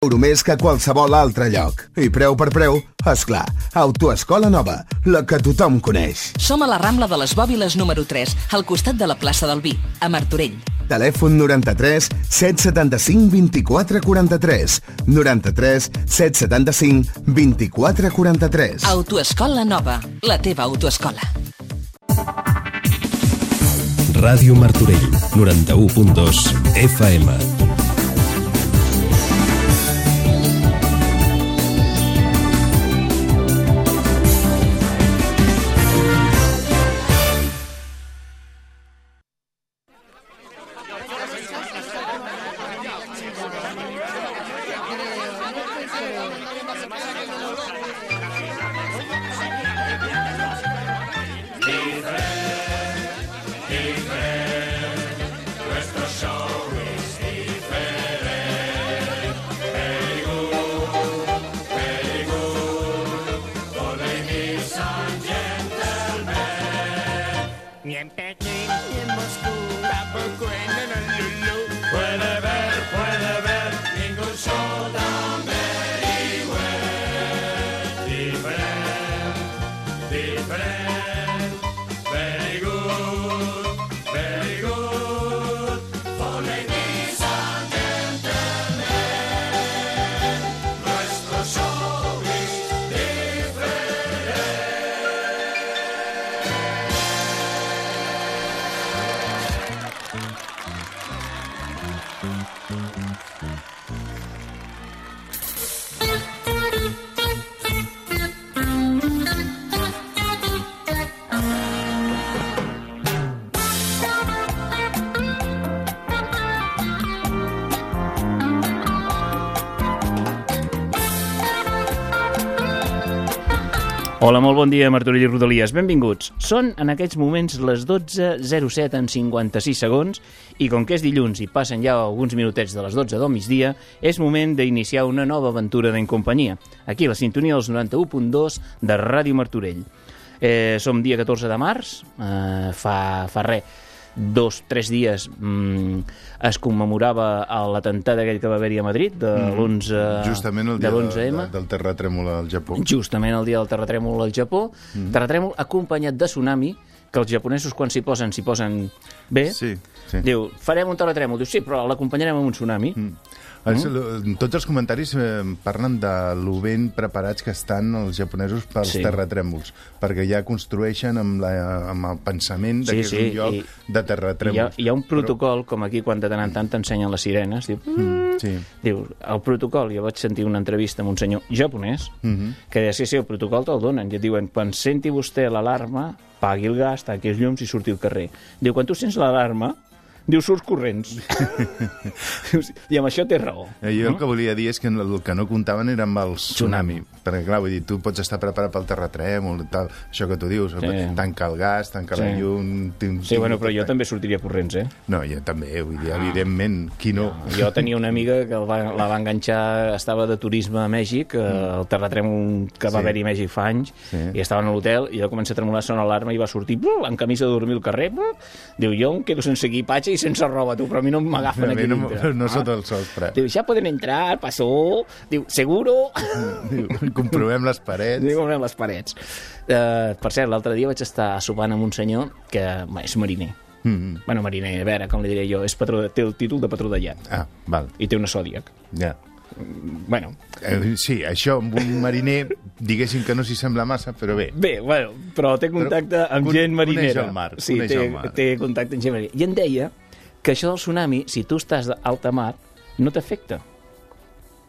euro més que a qualsevol altre lloc. I preu per preu, és clar. Autoescola Nova, la que tothom coneix. Som a la Rambla de les Bòbiles número 3, al costat de la plaça del Vi, a Martorell. Telèfon 93 775 24 43. 93 775 24 43. Autoescola Nova, la teva autoescola. Ràdio Martorell, 91.2 FM. Hola, molt bon dia, Martorell i Rodalies. Benvinguts. Són en aquests moments les 12.07 en 56 segons i com que és dilluns i passen ja alguns minutets de les 12 del migdia, és moment d'iniciar una nova aventura d'en companyia. Aquí, la sintonia dels 91.2 de Ràdio Martorell. Eh, som dia 14 de març, eh, fa, fa res, dos, tres dies mm, es commemorava l'atemptat aquell que va haver-hi a Madrid de l'11 Justament el dia de, l'11M de, del terratrèmol al Japó. justament el dia del terratrèmol al Japó, mm. terratrèmol acompanyat de tsunami, que els japonesos quan s'hi posen, s'hi posen bé. Sí, sí. Diu, farem un terratrèmol. Diu, sí, però l'acompanyarem amb un tsunami. Mm. Els, mm. Tots els comentaris eh, parlen de lo ben preparats que estan els japonesos pels Sí. terratrèmols, perquè ja construeixen amb, la, amb el pensament de Sí, que és sí, un lloc i- de Hi ha, terratrèmols. hi ha un protocol, com aquí, quan de tant en tant t'ensenyen les sirenes, diu, mm. Sí. diu, el protocol, jo vaig sentir una entrevista amb un senyor japonès, mm -hmm. que deia, sí, sí, el protocol te'l donen, i et diuen, quan senti vostè l'alarma, pagui el gas, tanqui els llums i surti al carrer. Diu, quan tu sents l'alarma, diu, surts corrents. I amb això té raó. Eh, Jo el que volia dir és que el que no comptaven era amb el tsunami, perquè clar, vull dir, tu pots estar preparat pel terratrèmol, tal, això que tu dius, Sí. tanca el gas, tanca Sí. la llum... Tim, Sí, bueno, però jo també sortiria corrents, eh? No, jo també, vull dir, evidentment, qui no? Jo tenia una amiga que va, la va enganxar, estava de turisme a Mèxic, eh, el terratrèmol que va Sí. haver-hi a Mèxic fa anys, Sí. i estaven a l'hotel, i jo comença a tremolar, sona l'alarma, i va sortir en camisa de dormir al carrer, diu, jo em quedo sense equipatge i sense roba, tu, però a mi no m'agafen aquí no, dintre. no Ah. sota el sostre. Diu, ja poden entrar, passó, diu, seguro... Diu, comprovem les parets. Diu, com les parets. Uh, per cert, l'altre dia vaig estar sopant amb un senyor que va, és mariner. Mm -hmm. Bueno, mariner, a veure, com li diré jo, és patró de, té el títol de patró de llat Ah, val, i té una Zodiac. ja. Bueno, Eh, sí, això amb un mariner, diguéssim que no s'hi sembla massa, però bé. Bé, bueno, però té contacte Però amb con- gent marinera. coneix el mar, sí, té, el mar. té contacte amb gent marinera. I em deia que això del tsunami, si tu estàs d'alta mar, no t'afecta.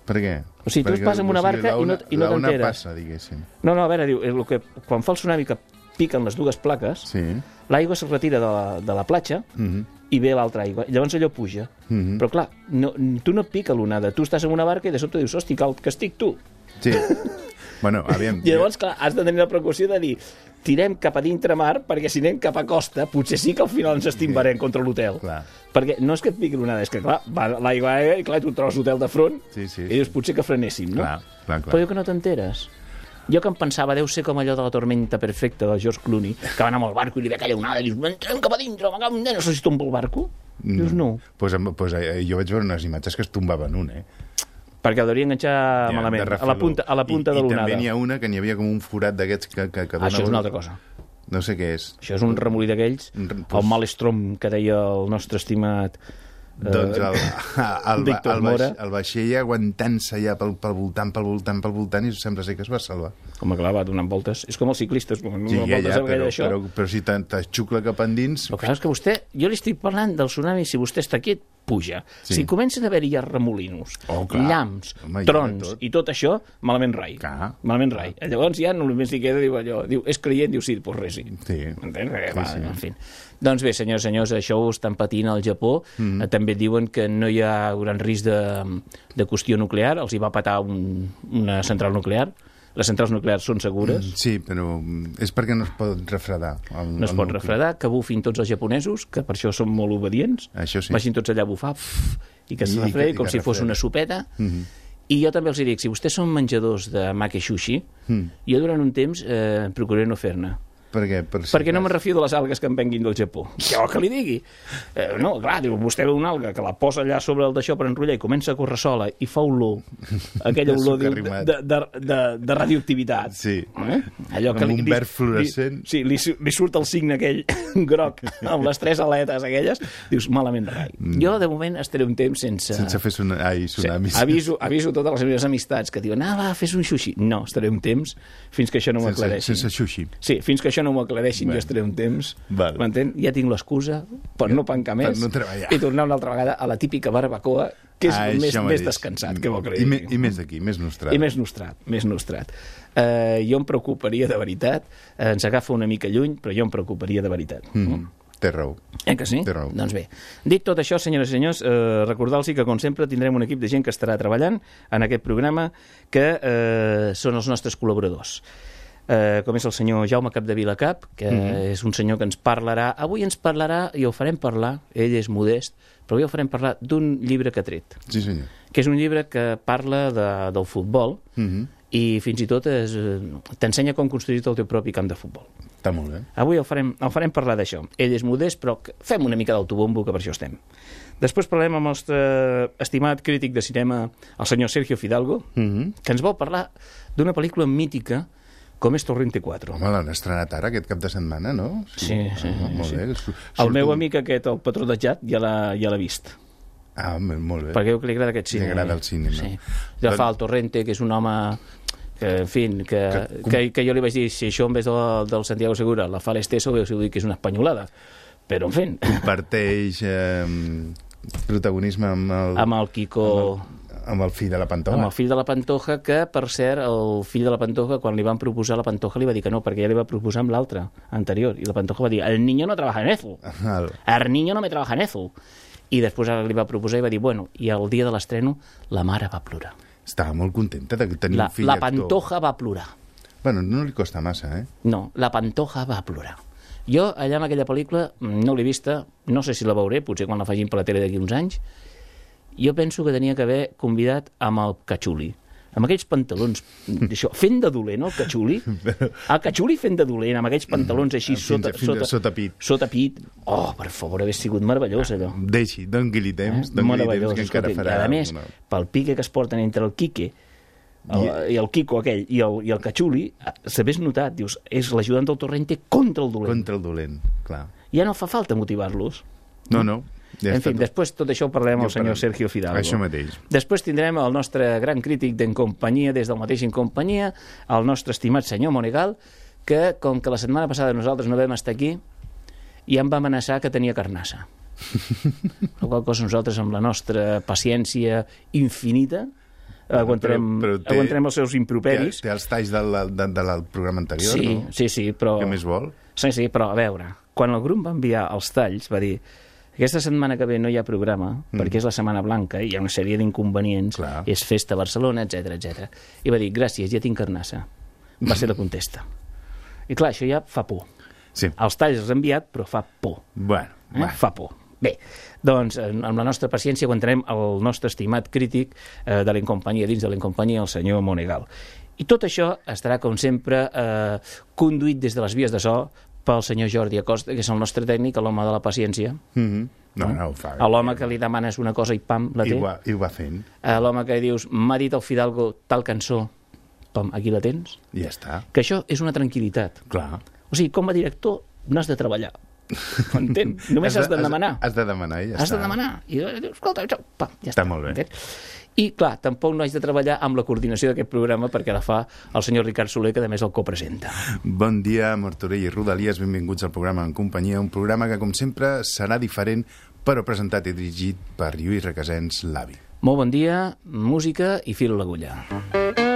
Per què? O sigui, tu Perquè, vas amb una barca i no- i no t'enteres. passa, diguéssim. No, no, a veure, diu, el que, quan fa el tsunami que piquen les dues plaques, Sí. l'aigua es retira de la, de la platja Mm i ve l'altra aigua. Llavors allò puja. Mhm. Però clar, no, tu no pica l'onada. Tu estàs en una barca i de sobte dius, hosti, cal, que estic tu. Sí. bueno, aviam... I llavors, clar, has de tenir la precaució de dir tirem cap a dintre mar, perquè si anem cap a costa, potser sí que al final ens estimbarem contra l'hotel. Perquè no és que et piqui l'onada, és que, clar, va l'aigua i, clar, tu et trobes l'hotel de front Sí, sí. i dius, potser que frenéssim, no? Clar, clar, clar. Però jo que no t'enteres. Jo que em pensava, deu ser com allò de la tormenta perfecta del George Clooney, que van amb el barco i li ve aquella onada i dius, entrem cap a dintre, me cago en Déu, no sé si tomba el barco. Dius, no. Pues, pues, eh, jo vaig veure unes imatges que es tombaven un, eh? Perquè el devia enganxar Ja, malament, de a la punta, a la punta I, de I l'onada. també n'hi ha una que n'hi havia com un forat d'aquests que, que, que dona... Això és una altra cosa. No sé què és. Això és un remolí d'aquells, re- el malestrom que deia el nostre estimat... eh, Doncs el, el, el, Víctor el, Mora. el, el vaixell aguantant-se ja pel, pel voltant, pel voltant, pel voltant, i sembla ser que es va salvar. Com clar, va donant voltes. És com els ciclistes, com Sí, ja, ja, però, això. però, però si t'aixucla cap endins... El que passa és que vostè, jo li estic parlant del tsunami, si vostè està quiet, puja. Sí. Si comencen a haver-hi ja remolinos, Oh, clar. llamps, Home, trons tot. i tot això, malament rai. Clar. Malament rai. Llavors ja només li queda, diu allò, diu, és creient, diu sí, doncs res sí. Sí. Entens? Eh, Sí, va, sí. En fi. Doncs bé, senyors senyors, això ho estan patint al Japó. Mm. Eh, també diuen que no hi ha gran risc de, de qüestió nuclear. Els hi va patar un, una central nuclear. Les centrals nuclears són segures. Sí, però mm, és perquè no es pot refredar. El, no es el pot nucli. refredar, que bufin tots els japonesos, que per això són molt obedients, Això sí. vagin tots allà a bufar pff, i que I- es refredi com que si fos una sopeta. Mhm. I jo també els dic, si vostès són menjadors de make sushi, Mm. jo durant un temps eh, procuraré no fer-ne. Per què? Per si Perquè no me refio de les algues que em venguin del Japó. Jo que li digui. Eh, no, clar, diu, vostè veu una alga que la posa allà sobre el d'això per enrotllar i comença a córrer sola i fa olor, aquella De olor diu, arrimat. de, de, de, de radioactivitat. Sí. Eh? Allò que Amb li, un verd fluorescent. Li, sí, li, li surt el signe aquell groc amb les tres aletes aquelles, dius, malament rai. Jo, de moment, estaré un temps sense... Mm. Sense fer son... Ai, tsunamis. Sí, aviso, aviso totes les meves amistats que diuen, ah, va, fes un sushi. No, estaré un temps fins que això no sense, m'aclareixi. sense sushi. Sí, fins que això no m'ho aclareixin, Bé. jo estaré un temps, m'entén? Ja tinc l'excusa per no pencar més no treballar. i tornar una altra vegada a la típica barbacoa, que és Ah, més, això més descansat, que vol li I, me. I més d'aquí, més nostrat. I més nostrat, més nostrat. Eh, jo em preocuparia de veritat, eh, ens agafa una mica lluny, però jo em preocuparia de veritat. Mm. Té raó. Eh que sí? Té raó. Doncs bé, dit tot això, senyores i senyors, eh, recordar-los que, com sempre, tindrem un equip de gent que estarà treballant en aquest programa, que eh, són els nostres col·laboradors. Eh, com és el senyor Jaume Capdevila Cap, que mm. -hmm. és un senyor que ens parlarà, avui ens parlarà, i ho farem parlar, ell és modest, però avui ho farem parlar d'un llibre que ha tret, Sí, senyor. que és un llibre que parla de, del futbol, Mm -hmm. i fins i tot eh, t'ensenya com construir el teu propi camp de futbol. Està molt bé. Avui el farem, el farem parlar d'això. Ell és modest, però fem una mica d'autobombo, que per això estem. Després parlarem amb el nostre estimat crític de cinema, el senyor Sergio Fidalgo, Mm -hmm. que ens vol parlar d'una pel·lícula mítica com és Torrente 4. Home, l'han estrenat ara, aquest cap de setmana, no? Sí, sí, Ah, molt sí. bé. Su- El surt meu amic aquest, el patró de Jat, ja l'ha vist. Ah, molt bé. Perquè li agrada aquest Li cinema. agrada el cinema. Sí. Ja Doncs- fa el Torrente, que és un home que, en fi, que, Que- que, que jo li vaig dir, si això en vez del, del Santiago Segura la fa l'Esteso, veu si dir que és una espanyolada. Però, en fi, Comparteix eh, protagonisme amb el, amb el Kiko... amb el fill de la Pantoja. amb el fill de la Pantoja, que, per cert, el fill de la Pantoja, quan li van proposar la Pantoja, li va dir que no, perquè ja li va proposar amb l'altre, anterior, i la Pantoja va dir, el niño no trabaja en eso, El, el niño no me trabaja en eso. I després ara li va proposar i va dir, bueno, i el dia de l'estreno, la mare va plorar. estava molt contenta de tenir La, un fill la actor. Pantoja va plorar. Bueno, no li costa massa, eh? No, la Pantoja va plorar. Jo, allà amb aquella pel·lícula, no l'he vista, no sé si la veuré, potser quan la facin per la tele d'aquí uns anys, jo penso que tenia que haver convidat amb el Cachuli amb aquells pantalons, això, fent de dolent el Cachuli, el Cachuli fent de dolent, amb aquells pantalons així Fins- sota, fins a sota pit. Sota pit. Oh, per favor, hagués sigut meravellós, allò. Deixi, doni-li temps, Eh? Meravellós, temps que encara farà... I a més, una- pel pique que es porten entre el Quique el, i el Quico aquell i el, i el Cachuli, s'hagués notat, dius, és l'ajudant del Torrente contra el dolent. Contra el dolent, clar. Ja no fa falta motivar-los. No, no. Ja en fi, tot. després tot això ho parlarem Ja amb el senyor parlem. Sergio Fidalgo. Això mateix. Després tindrem el nostre gran crític d'en companyia, des del mateix en companyia, el nostre estimat senyor Monegal, que, com que la setmana passada nosaltres no vam estar aquí, ja em va amenaçar que tenia carnassa. la qual cosa nosaltres, amb la nostra paciència infinita, aguantarem, però- però té- aguantarem els seus Té, improperis. té els talls del, del, del programa anterior, Sí, no? sí, sí, però... Què més vol? Sí, sí, però a veure, quan el grup va enviar els talls, va dir aquesta setmana que ve no hi ha programa, mm. perquè és la Setmana Blanca i hi ha una sèrie d'inconvenients, és festa a Barcelona, etc etc. I va dir, gràcies, ja tinc carnassa. Va ser la contesta. I clar, això ja fa por. Sí. Els talls els ha enviat, però fa por. Bueno, Eh? bueno. Fa por. Bé, doncs, amb la nostra paciència aguantarem el nostre estimat crític eh, de l'Incompanyia, dins de l'Incompanyia, el senyor Monegal. I tot això estarà, com sempre, eh, conduït des de les vies de so pel senyor Jordi Acosta, que és el nostre tècnic, l'home de la paciència. Mm -hmm. No, no, ho fa. A l'home que li demanes una cosa i pam, la I té. ho, va, I ho va fent. A l'home que dius, m'ha dit el Fidalgo tal cançó, pam, aquí la tens. I ja està. Que això és una tranquil·litat. Clar. O sigui, com a director no has de treballar. M'entén? Només has de demanar. Has, has de demanar i ja has està. de demanar. I dius, escolta, pam, ja Està està. molt bé. entens? I, clar, tampoc no haig de treballar amb la coordinació d'aquest programa perquè la fa el senyor Ricard Soler, que a més el copresenta. Bon dia, Martorell i Rodalies, benvinguts al programa En Companyia, un programa que, com sempre, serà diferent, però presentat i dirigit per Lluís Requesens, l'avi. Molt bon dia, música i fil a l'agulla. Well,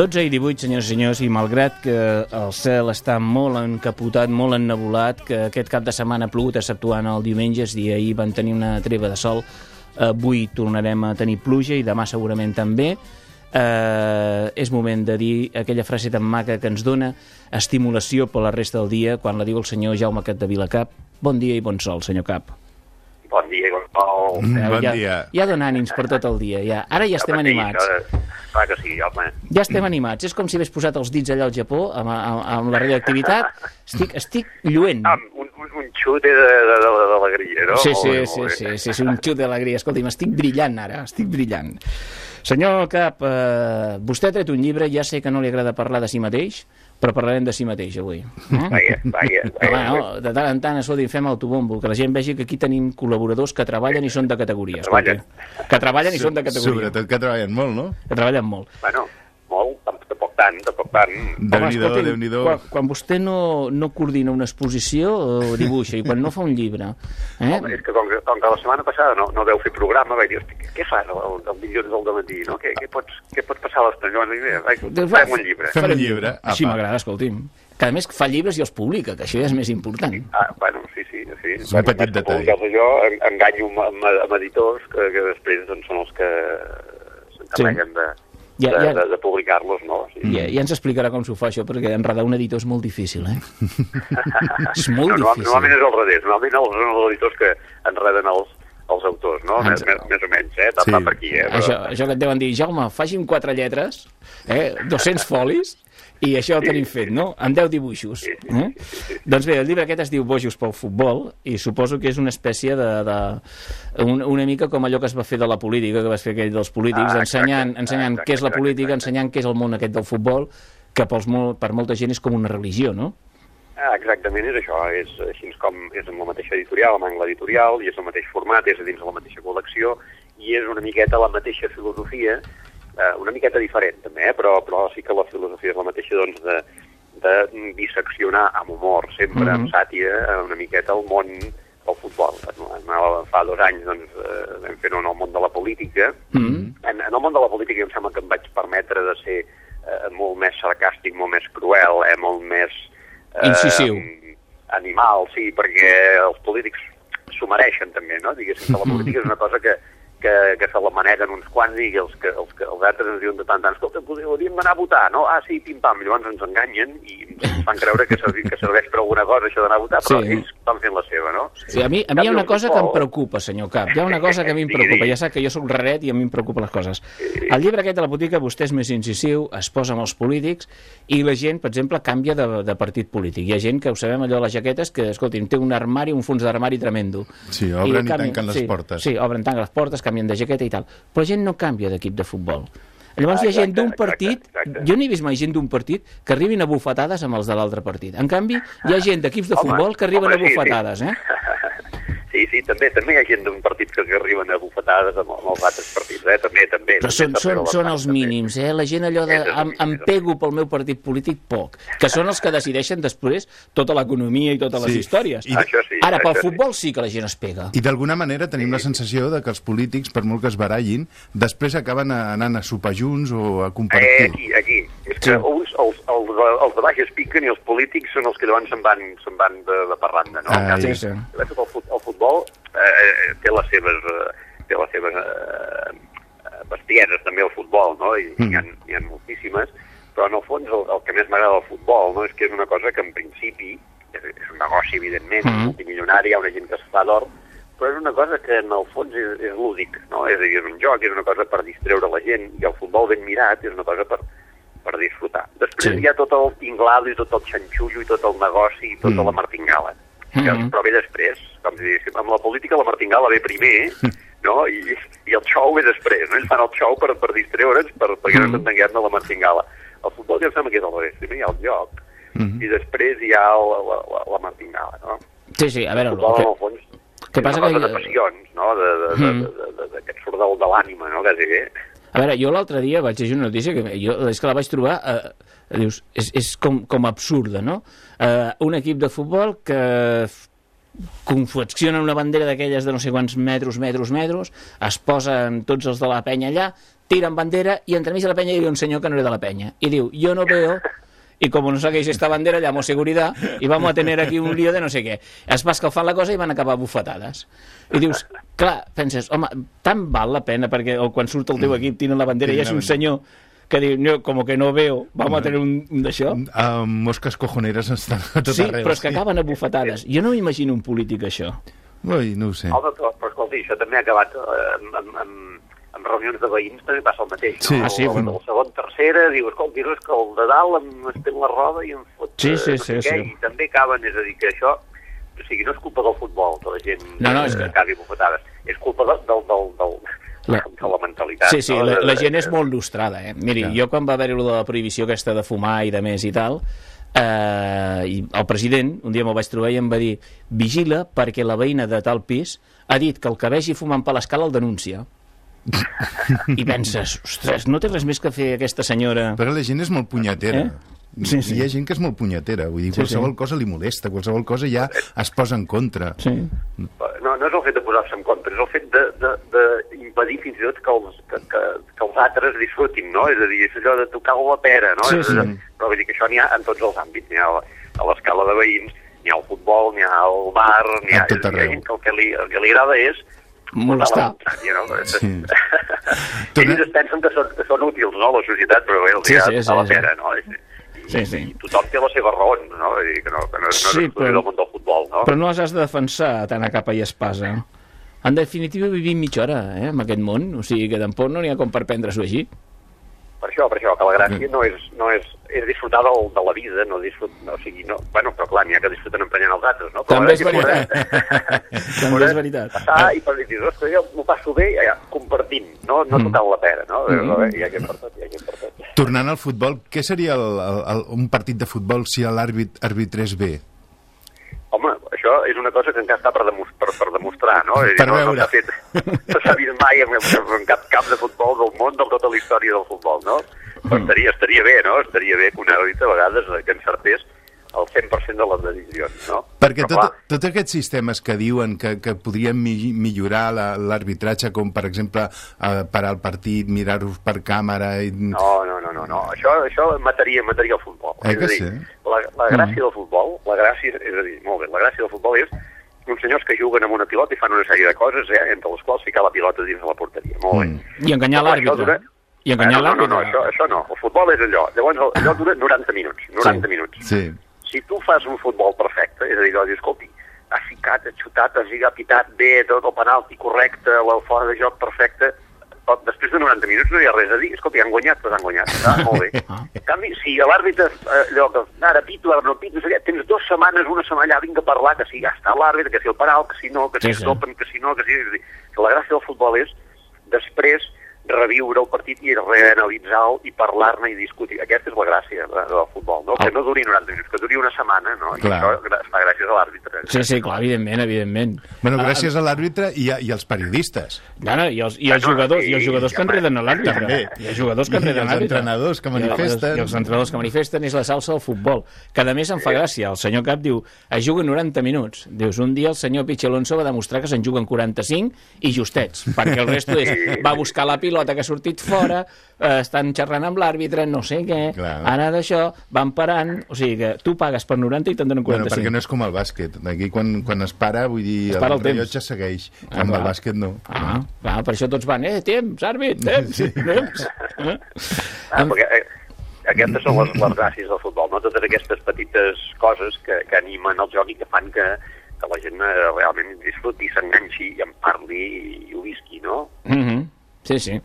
12 i 18, senyors i senyors, i malgrat que el cel està molt encapotat, molt ennebulat, que aquest cap de setmana ha plogut, exceptuant el diumenge, dir, ahir van tenir una treva de sol, avui tornarem a tenir pluja i demà segurament també, eh, és moment de dir aquella frase tan maca que ens dona estimulació per la resta del dia, quan la diu el senyor Jaume Cat de Vilacap. Bon dia i bon sol, senyor Cap. Bon dia, Gonçal. Mm, bon ja, dia. Ja dona ànims per tot el dia, ja. Ara ja estem animats. Clar que sí, home. Ja estem animats. És com si hagués posat els dits allà al Japó amb, amb, amb la radioactivitat. Estic, estic lluent. Amb un, un, un de- de- d'alegria, no? Sí, Molt sí, bé, sí, sí, sí, sí, un xut d'alegria. Escolti'm, estic brillant ara, estic brillant. Senyor Cap, eh, vostè ha tret un llibre, ja sé que no li agrada parlar de si mateix, però parlarem de si mateix avui. Eh? Vaja, vaja, vaja. no, de tant en tant, escolti, fem autobombo, que la gent vegi que aquí tenim col·laboradors que treballen i són de categoria. escolti. Treballen. Que treballen i són de categoria. Sobretot que treballen molt, no? Que treballen molt. Bueno, tampoc tant, tampoc tant. Déu-n'hi-do, escolti'm, Déu-n'hi-do. Quan, quan vostè no, no coordina una exposició o dibuixa, i quan no fa un llibre... Eh? Home, és que com, que com que la setmana passada no, no veu fer programa, vaig dir, hosti, què fan el, el, dilluns del matí, no? Què, què, pots, què pot passar a l'estanyó? Vaig, Doncs va, fem un llibre. Fem un llibre, Així apa. m'agrada, escolti'm. Que a més fa llibres i els publica, que això ja és més important. Ah, bueno, sí, sí, sí. És un petit detall. Jo en- enganyo amb, amb, amb editors que, que després doncs, són els que s'encarreguen de, Ja- de, ja- de, de publicar-los, no? Sí. Ja, ja ens explicarà com s'ho fa això, perquè enredar un editor és molt difícil, eh? és molt no, difícil. normalment és al revés. Normalment els, són els editors que enreden els, els autors, no? Ens- Més, més, o menys, eh? Va, Sí. per aquí, eh? Però- Això, això que et deuen dir, Jaume, faci'm quatre lletres, eh, 200 folis, i això ho tenim fet, no? Amb 10 dibuixos. Eh? Doncs bé, el llibre aquest es diu Bojos pel futbol, i suposo que és una espècie de... de un, una mica com allò que es va fer de la política, que vas fer aquell dels polítics, Ah, ensenyant, ensenyant exacte, què és la política, ensenyant què és el món aquest del futbol, que pels mol, per molta gent és com una religió, no? Ah, exactament, és això, és així com és amb la mateixa editorial, amb angle editorial, i és el mateix format, és a dins de la mateixa col·lecció, i és una miqueta la mateixa filosofia, eh, una miqueta diferent també, eh, però, però sí que la filosofia és la mateixa doncs, de, de disseccionar amb humor, sempre Mhm. amb sàtira, eh, una miqueta el món del futbol. Anava- Fa dos anys doncs, eh, vam fer-ho en el món de la política, Mm. en, en el món de la política em sembla que em vaig permetre de ser eh, molt més sarcàstic, molt més cruel, eh, molt més... Eh, Incisiu. Animal, sí, perquè els polítics s'ho mereixen també, no? Diguéssim que la política és una cosa que, que, que se la maneguen uns quants i els, que, els, que, els altres ens diuen de tant en tant, escolta, hauríem d'anar a votar, no? Ah, sí, pim-pam, llavors ens enganyen i ens fan creure que, servi, que serveix per alguna cosa això d'anar a votar, però Sí. ells van fent la seva, no? Sí, a mi, a mi hi ha una cosa que em preocupa, senyor Cap. Hi ha una cosa que a mi em preocupa. Ja sap que jo sóc raret i a mi em preocupen les coses. Al llibre aquest de la botica vostè és més incisiu, es posa amb els polítics i la gent, per exemple, canvia de, de partit polític. Hi ha gent que ho sabem allò, les jaquetes, que, escolti'm, té un armari, un fons d'armari tremendo. Sí, obren i canvien- tanquen les sí, portes. Sí, obren, tanquen les portes, canvien de jaqueta i tal. Però la gent no canvia d'equip de futbol. Llavors Ah, hi ha gent exacte, d'un partit, exacte, exacte. jo no he vist mai gent d'un partit que arribin a bufetades amb els de l'altre partit. En canvi, hi ha gent d'equips de Home, futbol que arriben home, a sí, sí. bufetades, eh? Sí, sí, també també hi ha gent d'un partit que, que arriben a bufetades amb, amb els altres partits, eh? També, també. Però també, són, també són, la són els també. mínims, eh? La gent allò de em, em pego pel meu partit polític poc, que són els que decideixen després tota l'economia i totes les Sí, històries. i- Això sí, Ara, pel això sí. futbol sí que la gent es pega. I d'alguna manera tenim la sensació de que els polítics, per molt que es barallin, després acaben anant a sopar junts o a Eh, compartir. aquí, aquí. És Sí. que uns, els, els, de- els de baix es piquen i els polítics són els que llavors se'n van, se'n van de, de parranda, no? Ah, En canvi, sí, sí. el, fut- el futbol eh, té les seves, eh, té les seves eh, eh, bestieses també el futbol, no? I Mm. n'hi ha, n'hi ha moltíssimes, però en el fons el, el que més m'agrada del futbol no? és que és una cosa que en principi és, és un negoci, evidentment, Mm. multimilionari, hi ha una gent que es fa d'or, però és una cosa que en el fons és, és lúdic, no? És a dir, és un joc, és una cosa per distreure la gent, i el futbol ben mirat és una cosa per, per disfrutar. Després Sí. hi ha tot el tinglado i tot el xanxullo i tot el negoci i tota Mm. la martingala. Que, Mhm. Però ve després, com diguéssim, amb la política la martingala ve primer, no? I, i el xou ve després, no? Ells fan el xou per, per distreure'ns, per, perquè no Mhm. s'entenguem de la martingala. El futbol ja em sembla que és al revés, primer hi ha el joc, Mhm. i després hi ha el, la, la, la martingala, no? Sí, sí, a veure, El futbol, que, en el fons, que passa que- de passions, no? De, de, de, Mhm. de, de, de, de, que et surt del, de l'ànima, no? Quasi bé. A veure, jo l'altre dia vaig llegir una notícia que jo és que la vaig trobar, eh, dius, és, és com, com absurda, no? Eh, un equip de futbol que confecciona una bandera d'aquelles de no sé quants metres, metres, metres, es posen tots els de la penya allà, tiren bandera i entremig de la penya hi havia un senyor que no era de la penya. I diu, jo no veo y como no saquéis esta bandera llamo seguridad y vamos a tener aquí un lío de no sé què. Es va escalfant la cosa i van acabar bufetades. I dius, clar, penses, home, tant val la pena perquè o quan surt el teu equip tiren la bandera i és un senyor que diu, no, como que no veo, vamos a tener un, un d'això. Uh, mosques cojoneres estan a tot Sí, arreu. però és que acaben a bufetades. Jo no m'imagino un polític això. Ui, no ho sé. Home, però, però escolta, això també ha acabat eh, amb, amb, amb, amb reunions de veïns, també passa el mateix. Sí, no? ah, sí, el, bueno. el segon, tercera, diu, escolta, és que el de dalt em estén la roda i em fot... Sí, eh, sí, no sí, què, sí. I també acaben, és a dir, que això... O sigui, no és culpa del futbol, que la gent No, no, és que- acabi bufetades. És culpa del, del, del, del, La- de la mentalitat. Sí, sí, no? la, De- la de- gent és molt lustrada, eh? Miri, Clar. jo quan va haver-hi de la prohibició aquesta de fumar i de més i tal, eh, i el president, un dia me'l vaig trobar i em va dir vigila perquè la veïna de tal pis ha dit que el que vegi fumant per l'escala el denuncia. I penses, ostres, no té res més que fer aquesta senyora... Però la gent és molt punyetera. Eh? Sí, sí. Hi ha gent que és molt punyetera, vull dir, Sí, qualsevol sí. cosa li molesta, qualsevol cosa ja es posa en contra. Sí. No, no és el fet de posar-se en contra, és el fet de, de, de impedir fins i tot que els, que, que, que els altres disfrutin, no? És a dir, és allò de tocar la pera, no? Sí, És- sí. Però vull dir que això n'hi ha en tots els àmbits, n'hi ha a la- a l'escala de veïns, n'hi ha al futbol, n'hi ha al bar, n'hi ha... A tot hi ha arreu. gent que el que li, el que li agrada és Molestar. You know? Sí. Ells es pensen que són, que són útils, no?, a la societat, però bé, els Sí, sí, sí, sí, sí, a la sí. pera, no? I, Sí, sí. I tothom té les seves raons, no? Dir que no, que no, no Sí, és però- del món del futbol, no? Però no les has de defensar tant a capa i espasa. En definitiva, vivim mitja hora, eh, en aquest món. O sigui que tampoc no n'hi ha com per prendre-s'ho així. Per això, per això, que la gràcia no és, no és, és disfrutar del, de la vida, no disfrut, no, o sigui, no, bueno, però clar, n'hi ha que disfruten emprenyant els altres, no? Però També és veritat. També és veritat. Passar i per dir, ostres, jo m'ho passo bé ja, compartint, no, no Mm. tocant la pera, no? Mm. Mm. Hi ha gent per tot, hi ha gent per tot. Tornant al futbol, què seria el, el, el, un partit de futbol si l'àrbit arbitrés bé? Home, això és una cosa que encara està per, demos per, per demostrar, no? És a dir, Per no, veure. No s'ha fet, no vist mai en, en cap camp de futbol del món de tota la història del futbol, no? Però estaria, estaria bé, no? Estaria bé que un àrbit a vegades que encertés el 100% de les decisions, no? Perquè Però, tot, tots aquests sistemes que diuen que, que podrien mi, millorar la- l'arbitratge, com per exemple eh, parar el partit, mirar-los per càmera... I... No, no, no, no, no. Això, això mataria, mataria el futbol. Eh és que a dir, sí? la, la gràcia del futbol, la gràcia, és a dir, molt bé, la gràcia del futbol és uns senyors que juguen amb una pilota i fan una sèrie de coses, eh, entre les quals ficar la pilota dins de la porteria. Molt bé. Mm. I enganyar l'àrbitre. I enganyar Eh, no, no, no, l'àrbitre. això, això no. El futbol és allò. Llavors, allò dura 90 minuts. 90 Sí. minuts. Sí. Si tu fas un futbol perfecte, és a dir, doncs, escolti, ha ficat, ha xutat, ha gigat, pitat bé, tot el penalti correcte, el fora de joc perfecte, després de 90 minuts no hi ha res a dir. Escolti, han guanyat, doncs han guanyat. Ah, molt bé. En canvi, si l'àrbitre, eh, allò que ara pito, ara no pito, no tens dues setmanes, una setmana allà, vinga a parlar, que si ja està l'àrbitre, que si el penal, que si no, que si Sí, sí, topen, que si no, que si... La gràcia del futbol és després reviure el partit i reanalitzar-lo i parlar-ne i discutir. Aquesta és la gràcia de, del futbol, no? Ah. Que no duri 90 minuts, que duri una setmana, no? I Clar. això gra- es fa gràcies a l'àrbitre. Sí, sí, clar, evidentment, evidentment. Bueno, gràcies a l'àrbitre i, a, i als periodistes. No, no, i els, i els jugadors, i els jugadors que enreden a l'àrbitre. també. Hi ha jugadors que I enreden els l'àrbitre. entrenadors que I els- manifesten. I els entrenadors que manifesten és la salsa del futbol. Que a més em fa gràcia. El senyor Cap diu, es juguen 90 minuts. Dius, un dia el senyor Pichi Alonso va demostrar que se'n juguen 45 i justets, perquè el resto és, va buscar la pilota que ha sortit fora, eh, estan xerrant amb l'àrbitre, no sé què, Clar. ara d'això, van parant, o sigui que tu pagues per 90 i te'n donen Bueno, 45. perquè no és com el bàsquet. Aquí, quan, quan es para, vull dir, Es para el temps. rellotge segueix. Ah, amb el clar. bàsquet no. Ah, clar, per això tots van, eh, temps, àrbit, temps, sí. temps. Eh? Ah, perquè, eh, aquestes són les, les gràcies del futbol, no? Totes aquestes petites coses que, que animen el joc i que fan que, que la gent eh, realment disfruti, s'enganxi i en parli i, i ho visqui, no? Mm -hmm. Sí, sí.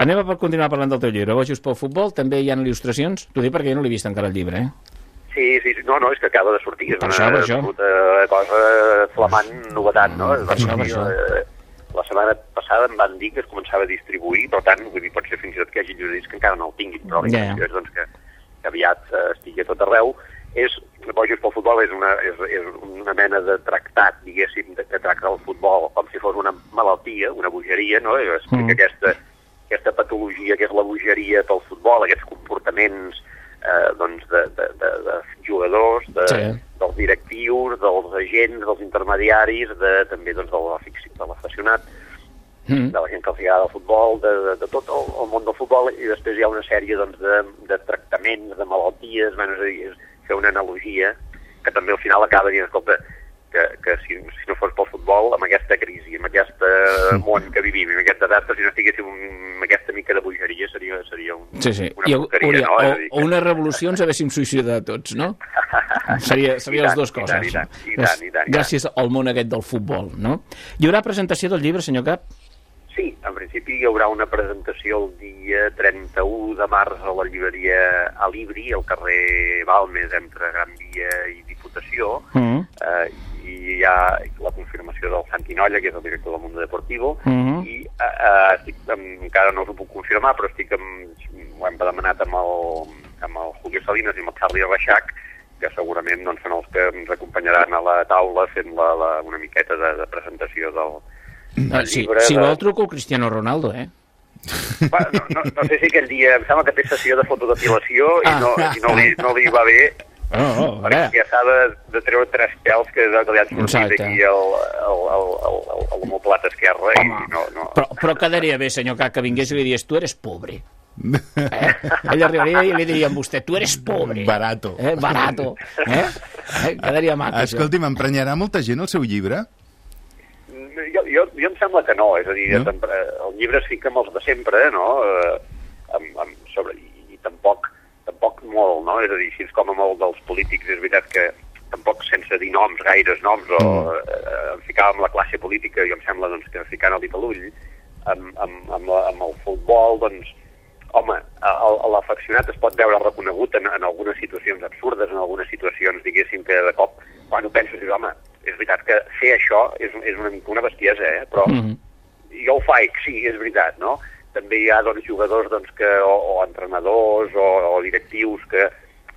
Anem a continuar parlant del teu llibre. Bojos pel futbol, també hi ha il·lustracions? T'ho dic perquè jo no l'he vist encara el llibre, eh? Sí, sí, sí, no, no, és que acaba de sortir, és Per una això, per això. absoluta cosa flamant novetat, no? Per això, per això. Eh, La setmana passada em van dir que es començava a distribuir, per tant, vull dir, pot ser fins i tot que hi hagi llibreries que encara no el tinguin, però la Ja, ja. intenció és doncs, que, que aviat eh, estigui a tot arreu. És, Bojos pel futbol és una, és, és una mena de tractat, diguéssim, de, que tracta el futbol com si fos una malaltia, una bogeria, no? I explica Mm. aquesta, aquesta patologia que és la bogeria pel futbol, aquests comportaments eh, doncs de, de, de, de jugadors, de, Sí. dels directius, dels agents, dels intermediaris, de, també doncs, de l'afici- de l'afeccionat, Mm. de la gent que els agrada el futbol, de, de, de tot el, el món del futbol, i després hi ha una sèrie doncs, de, de tractaments, de malalties, bueno, és a dir, és fer una analogia que també al final acaba dient, escolta, que, que si, si no fos pel futbol, amb aquesta crisi, amb aquest món que vivim, amb aquest desastre, si no estiguéssim amb aquesta mica de bogeria, seria, seria un, Sí, sí. una I, porqueria, hauria, no? o, o una revolució ens haguéssim suïcidat tots, no? Seria, seria I les tant, dues i tant, coses. i tant, i tant, i tant, i tant. Gràcies al món aquest del futbol, no? Hi haurà presentació del llibre, senyor Cap? Sí, en principi hi haurà una presentació el dia 31 de març a la llibreria Alibri, al carrer Balmes, entre Gran Via i Diputació, Mm. eh, i hi ha la confirmació del Santi Nolla, que és el director del Mundo Deportivo, Mhm. i eh, eh, estic, encara no us ho puc confirmar, però estic amb, ho hem demanat amb el, amb el Julio Salinas i amb el Charlie Reixac, que segurament doncs, són els que ens acompanyaran a la taula fent la, la, una miqueta de, de presentació del, Ah, del sí, llibre. si de- vol truco el Cristiano Ronaldo, eh? Bueno, no, no, no sé si aquell dia, em sembla que té sessió de fotodepilació i no, Ah. i no, li, no li va bé, Oh, oh, a perquè s'ha de, de treure tres pèls que, que li han sortit Exacte. aquí al, al, al, al, al, al homoplat esquerre Home, i no, no. Però, però quedaria bé, senyor Cap, que vingués i li dies, tu eres pobre. Eh? Ell arribaria i li diria a vostè, tu eres pobre. Barato. Eh? Barato. Eh? eh? Quedaria maco, això. Escolti, m'emprenyarà molta gent el seu llibre? Jo, jo, jo em sembla que no, és a dir, No? no? el llibre es fica amb els de sempre, no? Eh, amb, amb, sobre, i, i tampoc, tampoc molt, no? És a dir, així com amb el dels polítics, és veritat que tampoc sense dir noms, gaires noms, o eh, em ficava amb la classe política, i em sembla doncs, que ficant el dit a l'ull, amb, amb, amb, la, amb el futbol, doncs, home, l'afeccionat es pot veure reconegut en, en algunes situacions absurdes, en algunes situacions, diguéssim, que de cop, quan ho penses, dius, home, és veritat que fer això és, és una mica una bestiesa, eh? però Mhm. jo ho faig, sí, és veritat, no? també hi ha doncs, jugadors doncs, que, o, o entrenadors o, o directius que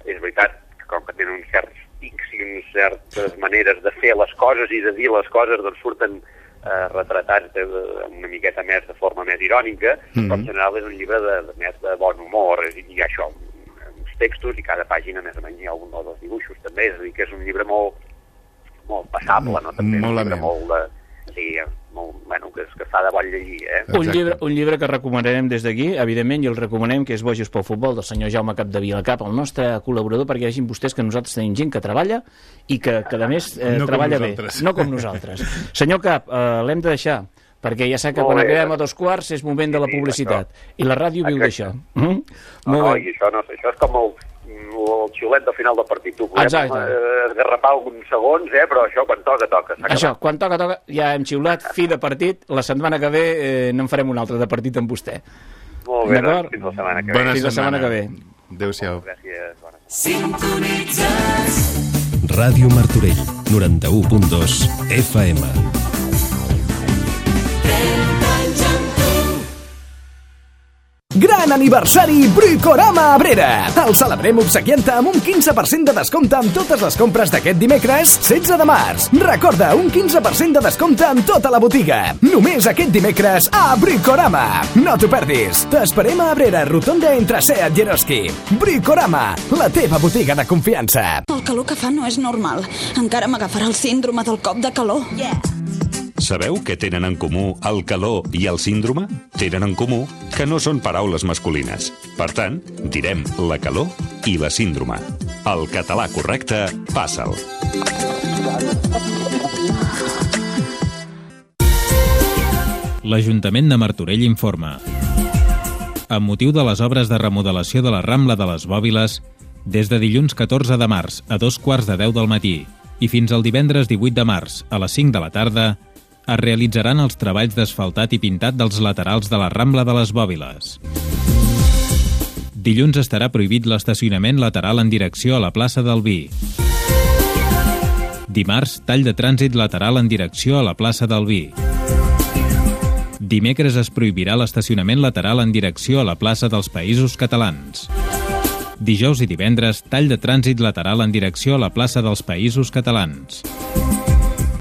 és veritat que com que tenen uns certs tics i unes certes maneres de fer les coses i de dir les coses doncs surten eh, retratats de, de, una miqueta més de forma més irònica, mm -hmm. però en general és un llibre de, de més de bon humor i, i això, uns textos i cada pàgina més o menys hi ha un o dos dibuixos també, és a dir que és un llibre molt, molt passable, no? També Molt un llibre amè. molt de, sí, molt, bueno, que, que fa de bon llegir, eh? Un llibre, un llibre que recomanarem des d'aquí, evidentment, i el recomanem, que és Bojos pel futbol, del senyor Jaume Capdevila Cap, el nostre col·laborador, perquè vegin vostès que nosaltres tenim gent que treballa i que, que a més, eh, No treballa bé. No com nosaltres. Senyor Cap, eh, l'hem de deixar, perquè ja sap que Molt quan acabem a dos quarts és moment de la publicitat. I la ràdio viu d'això. Mm? No, no, i això, no, això és com el, el xiulet del final del partit. Tu podem Exacte. eh, esgarrapar alguns segons, eh, però això quan toca, toca. Això, quan toca, toca, ja hem xiulat, fi de partit, la setmana que ve eh, n'en farem un altre de partit amb vostè. Molt bé, doncs, fins la setmana que Bona ve. Fins la setmana que ve. Adéu-siau. Gràcies, bona Ràdio Martorell, 91.2 FM. Gran aniversari Bricorama Abrera! El celebrem obsequiant amb un 15% de descompte amb totes les compres d'aquest dimecres 16 de març. Recorda, un 15% de descompte en tota la botiga. Només aquest dimecres a Bricorama. No t'ho perdis. T'esperem a Abrera, rotonda entre Seat i Eroski. Bricorama, la teva botiga de confiança. El calor que fa no és normal. Encara m'agafarà el síndrome del cop de calor. Yeah. Sabeu què tenen en comú el calor i el síndrome? Tenen en comú que no són paraules masculines. Per tant, direm la calor i la síndrome. El català correcte, passa'l. L'Ajuntament de Martorell informa. Amb motiu de les obres de remodelació de la Rambla de les Bòbiles, des de dilluns 14 de març a dos quarts de 10 del matí i fins al divendres 18 de març a les 5 de la tarda, es realitzaran els treballs d'asfaltat i pintat dels laterals de la Rambla de les Bòbiles. Dilluns estarà prohibit l'estacionament lateral en direcció a la plaça del Vi. Dimarts, tall de trànsit lateral en direcció a la plaça del Vi. Dimecres es prohibirà l'estacionament lateral en direcció a la plaça dels Països Catalans. Dijous i divendres, tall de trànsit lateral en direcció a la plaça dels Països Catalans.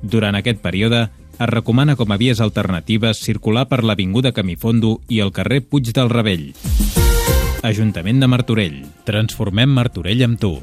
Durant aquest període, es recomana com a vies alternatives circular per l'Avinguda Camifondo i el carrer Puig del Rebell. Ajuntament de Martorell. Transformem Martorell amb tu.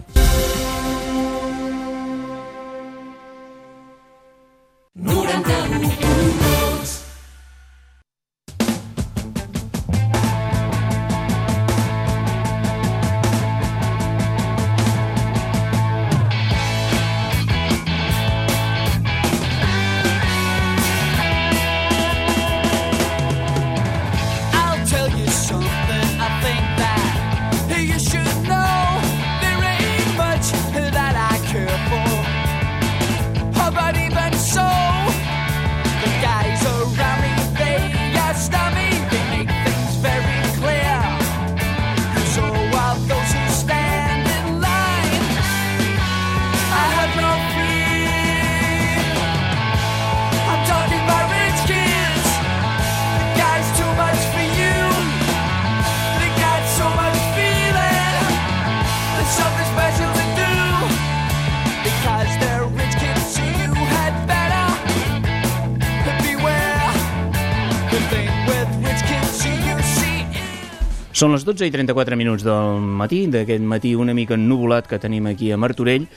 Són les 12 i 34 minuts del matí, d'aquest matí una mica ennuvolat que tenim aquí a Martorell,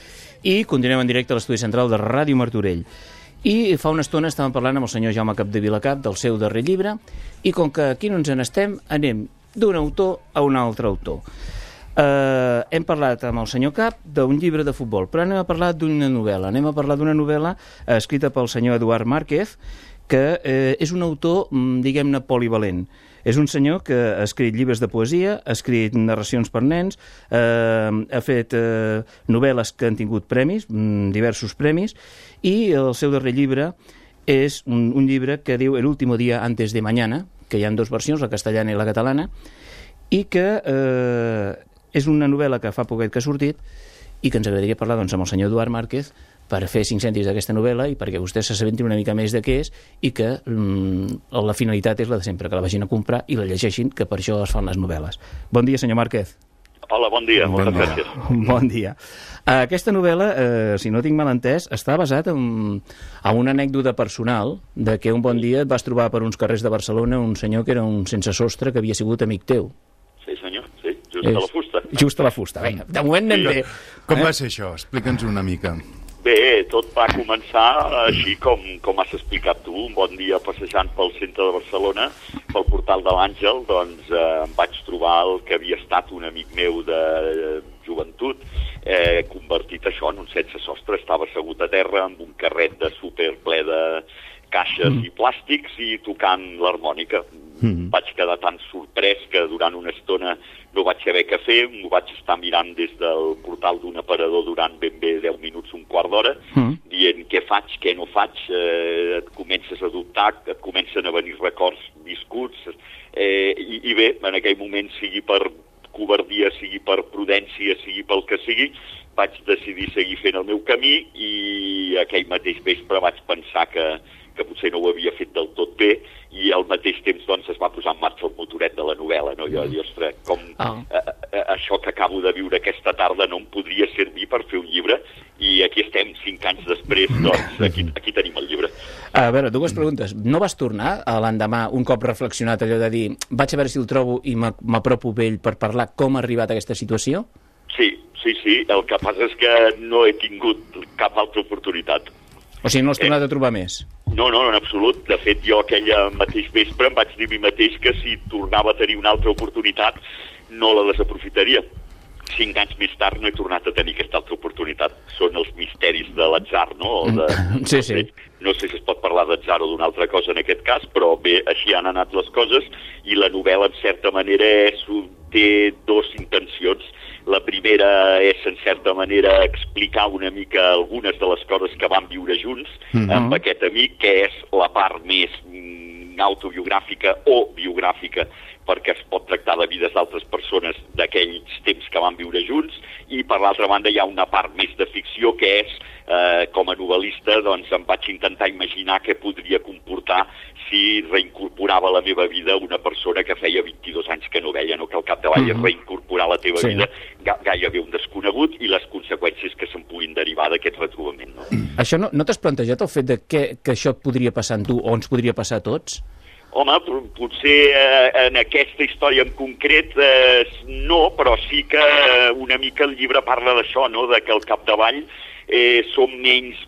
i continuem en directe a l'estudi central de Ràdio Martorell. I fa una estona estàvem parlant amb el senyor Jaume Capdevila-Cap del seu darrer llibre, i com que aquí no ens en estem, anem d'un autor a un altre autor. Uh, hem parlat amb el senyor Cap d'un llibre de futbol, però anem a parlar d'una novel·la. Anem a parlar d'una novel·la eh, escrita pel senyor Eduard Márquez, que eh, és un autor, mm, diguem-ne, polivalent. És un senyor que ha escrit llibres de poesia, ha escrit narracions per nens, eh, ha fet eh, novel·les que han tingut premis, mm, diversos premis, i el seu darrer llibre és un, un llibre que diu El último día antes de mañana, que hi ha dues versions, la castellana i la catalana, i que eh, és una novel·la que fa poquet que ha sortit i que ens agradaria parlar doncs, amb el senyor Eduard Márquez per fer 5 cèntims d'aquesta novel·la i perquè vostès s'assabentin una mica més de què és i que mm, la finalitat és la de sempre, que la vagin a comprar i la llegeixin, que per això es fan les novel·les. Bon dia, senyor Márquez. Hola, bon dia, moltes dia. gràcies. Bon dia. Aquesta novel·la, eh, si no tinc mal entès, està basat en, en una anècdota personal de que un bon dia et vas trobar per uns carrers de Barcelona un senyor que era un sense sostre que havia sigut amic teu. Sí, senyor, sí, just a la fusta. Just a la fusta. Vinga, de moment anem bé. Com Eh? va ser això? Explica'ns una mica. Bé, tot va començar així com, com has explicat tu, un bon dia passejant pel centre de Barcelona, pel portal de l'Àngel, doncs eh, em vaig trobar el que havia estat un amic meu de eh, joventut, eh, convertit això en un sense sostre, estava assegut a terra amb un carret de súper ple de caixes mm. i plàstics i tocant l'harmònica. Mm. Vaig quedar tan sorprès que durant una estona no vaig saber què fer, m'ho vaig estar mirant des del portal d'un aparador durant ben bé 10 minuts, un quart d'hora, Mm. dient què faig, què no faig, eh, et comences a dubtar, et comencen a venir records viscuts, eh, i, i bé, en aquell moment, sigui per covardia, sigui per prudència, sigui pel que sigui, vaig decidir seguir fent el meu camí i aquell mateix vespre vaig pensar que, que potser no ho havia fet del tot bé i al mateix temps doncs, es va posar en marxa el motoret de la novel·la. No? Jo, Mm. ostres, com Ah. eh, eh, això que acabo de viure aquesta tarda no em podria servir per fer un llibre i aquí estem, cinc anys després, doncs aquí, aquí tenim el llibre. A veure, dues preguntes. No vas tornar a l'endemà, un cop reflexionat, allò de dir vaig a veure si el trobo i m'a- m'apropo ell per parlar com ha arribat a aquesta situació? Sí, sí, sí, el que passa és que no he tingut cap altra oportunitat. O sigui, no l'has tornat a trobar més? No, no, en absolut. De fet, jo aquella mateix vespre em vaig dir a mi mateix que si tornava a tenir una altra oportunitat no la desaprofitaria. Cinc anys més tard no he tornat a tenir aquesta altra oportunitat. Són els misteris de l'atzar, no? O de, Sí, sí. no sé si es pot parlar d'atzar o d'una altra cosa en aquest cas, però bé, així han anat les coses i la novel·la, en certa manera, és, un- té dues intencions. La primera és, en certa manera, explicar una mica algunes de les coses que van viure junts Mhm. amb aquest amic, que és la part més mm, autobiogràfica o biogràfica perquè es pot tractar de vides d'altres persones d'aquells temps que van viure junts i per l'altra banda hi ha una part més de ficció que és, eh, com a novel·lista, doncs em vaig intentar imaginar què podria comportar si reincorporava a la meva vida una persona que feia 22 anys que no veia, no? que al capdavall és Mhm. reincorporar a la teva Sí. vida ga gairebé un desconegut i les conseqüències que se'n puguin derivar d'aquest retrobament. No? Això no, no t'has plantejat el fet de que, que això podria passar amb tu o ens podria passar a tots? Home, potser eh, en aquesta història en concret eh, no, però sí que eh, una mica el llibre parla d'això, no? de que al capdavall eh, som menys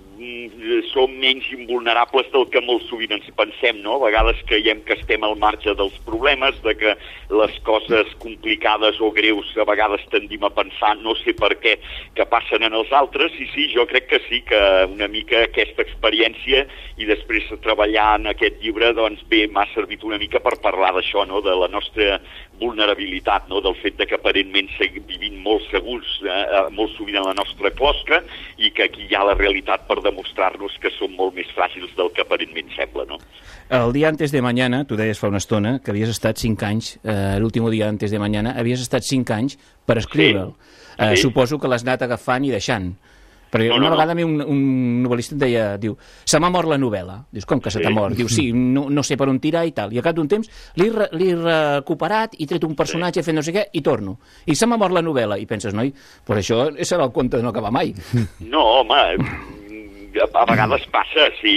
som menys invulnerables del que molt sovint ens pensem, no? A vegades creiem que estem al marge dels problemes, de que les coses complicades o greus a vegades tendim a pensar, no sé per què, que passen en els altres, i sí, jo crec que sí, que una mica aquesta experiència i després treballar en aquest llibre, doncs bé, m'ha servit una mica per parlar d'això, no?, de la nostra vulnerabilitat, no?, del fet de que aparentment seguim vivint molt segurs, eh, eh, molt sovint en la nostra closca, i que aquí hi ha la realitat per demostrar-nos que som molt més fràgils del que aparentment sembla, no? El dia antes de mañana, tu deies fa una estona que havies estat 5 anys, eh, l'últim dia antes de mañana, havies estat 5 anys per escriure'l. Eh, Sí. Suposo que l'has anat agafant i deixant. Perquè No, una no, no. vegada a mi un, un novel·lista em deia, diu, se m'ha mort la novel·la. Dius, com que se t'ha Sí. mort? Diu, sí, no, no sé per on tirar i tal. I al cap d'un temps l'he re- l'he recuperat i tret un personatge, he fet no sé què, i torno. I se m'ha mort la novel·la. I penses, noi, pues això serà el conte de no acabar mai. No, home, a vegades passa, sí,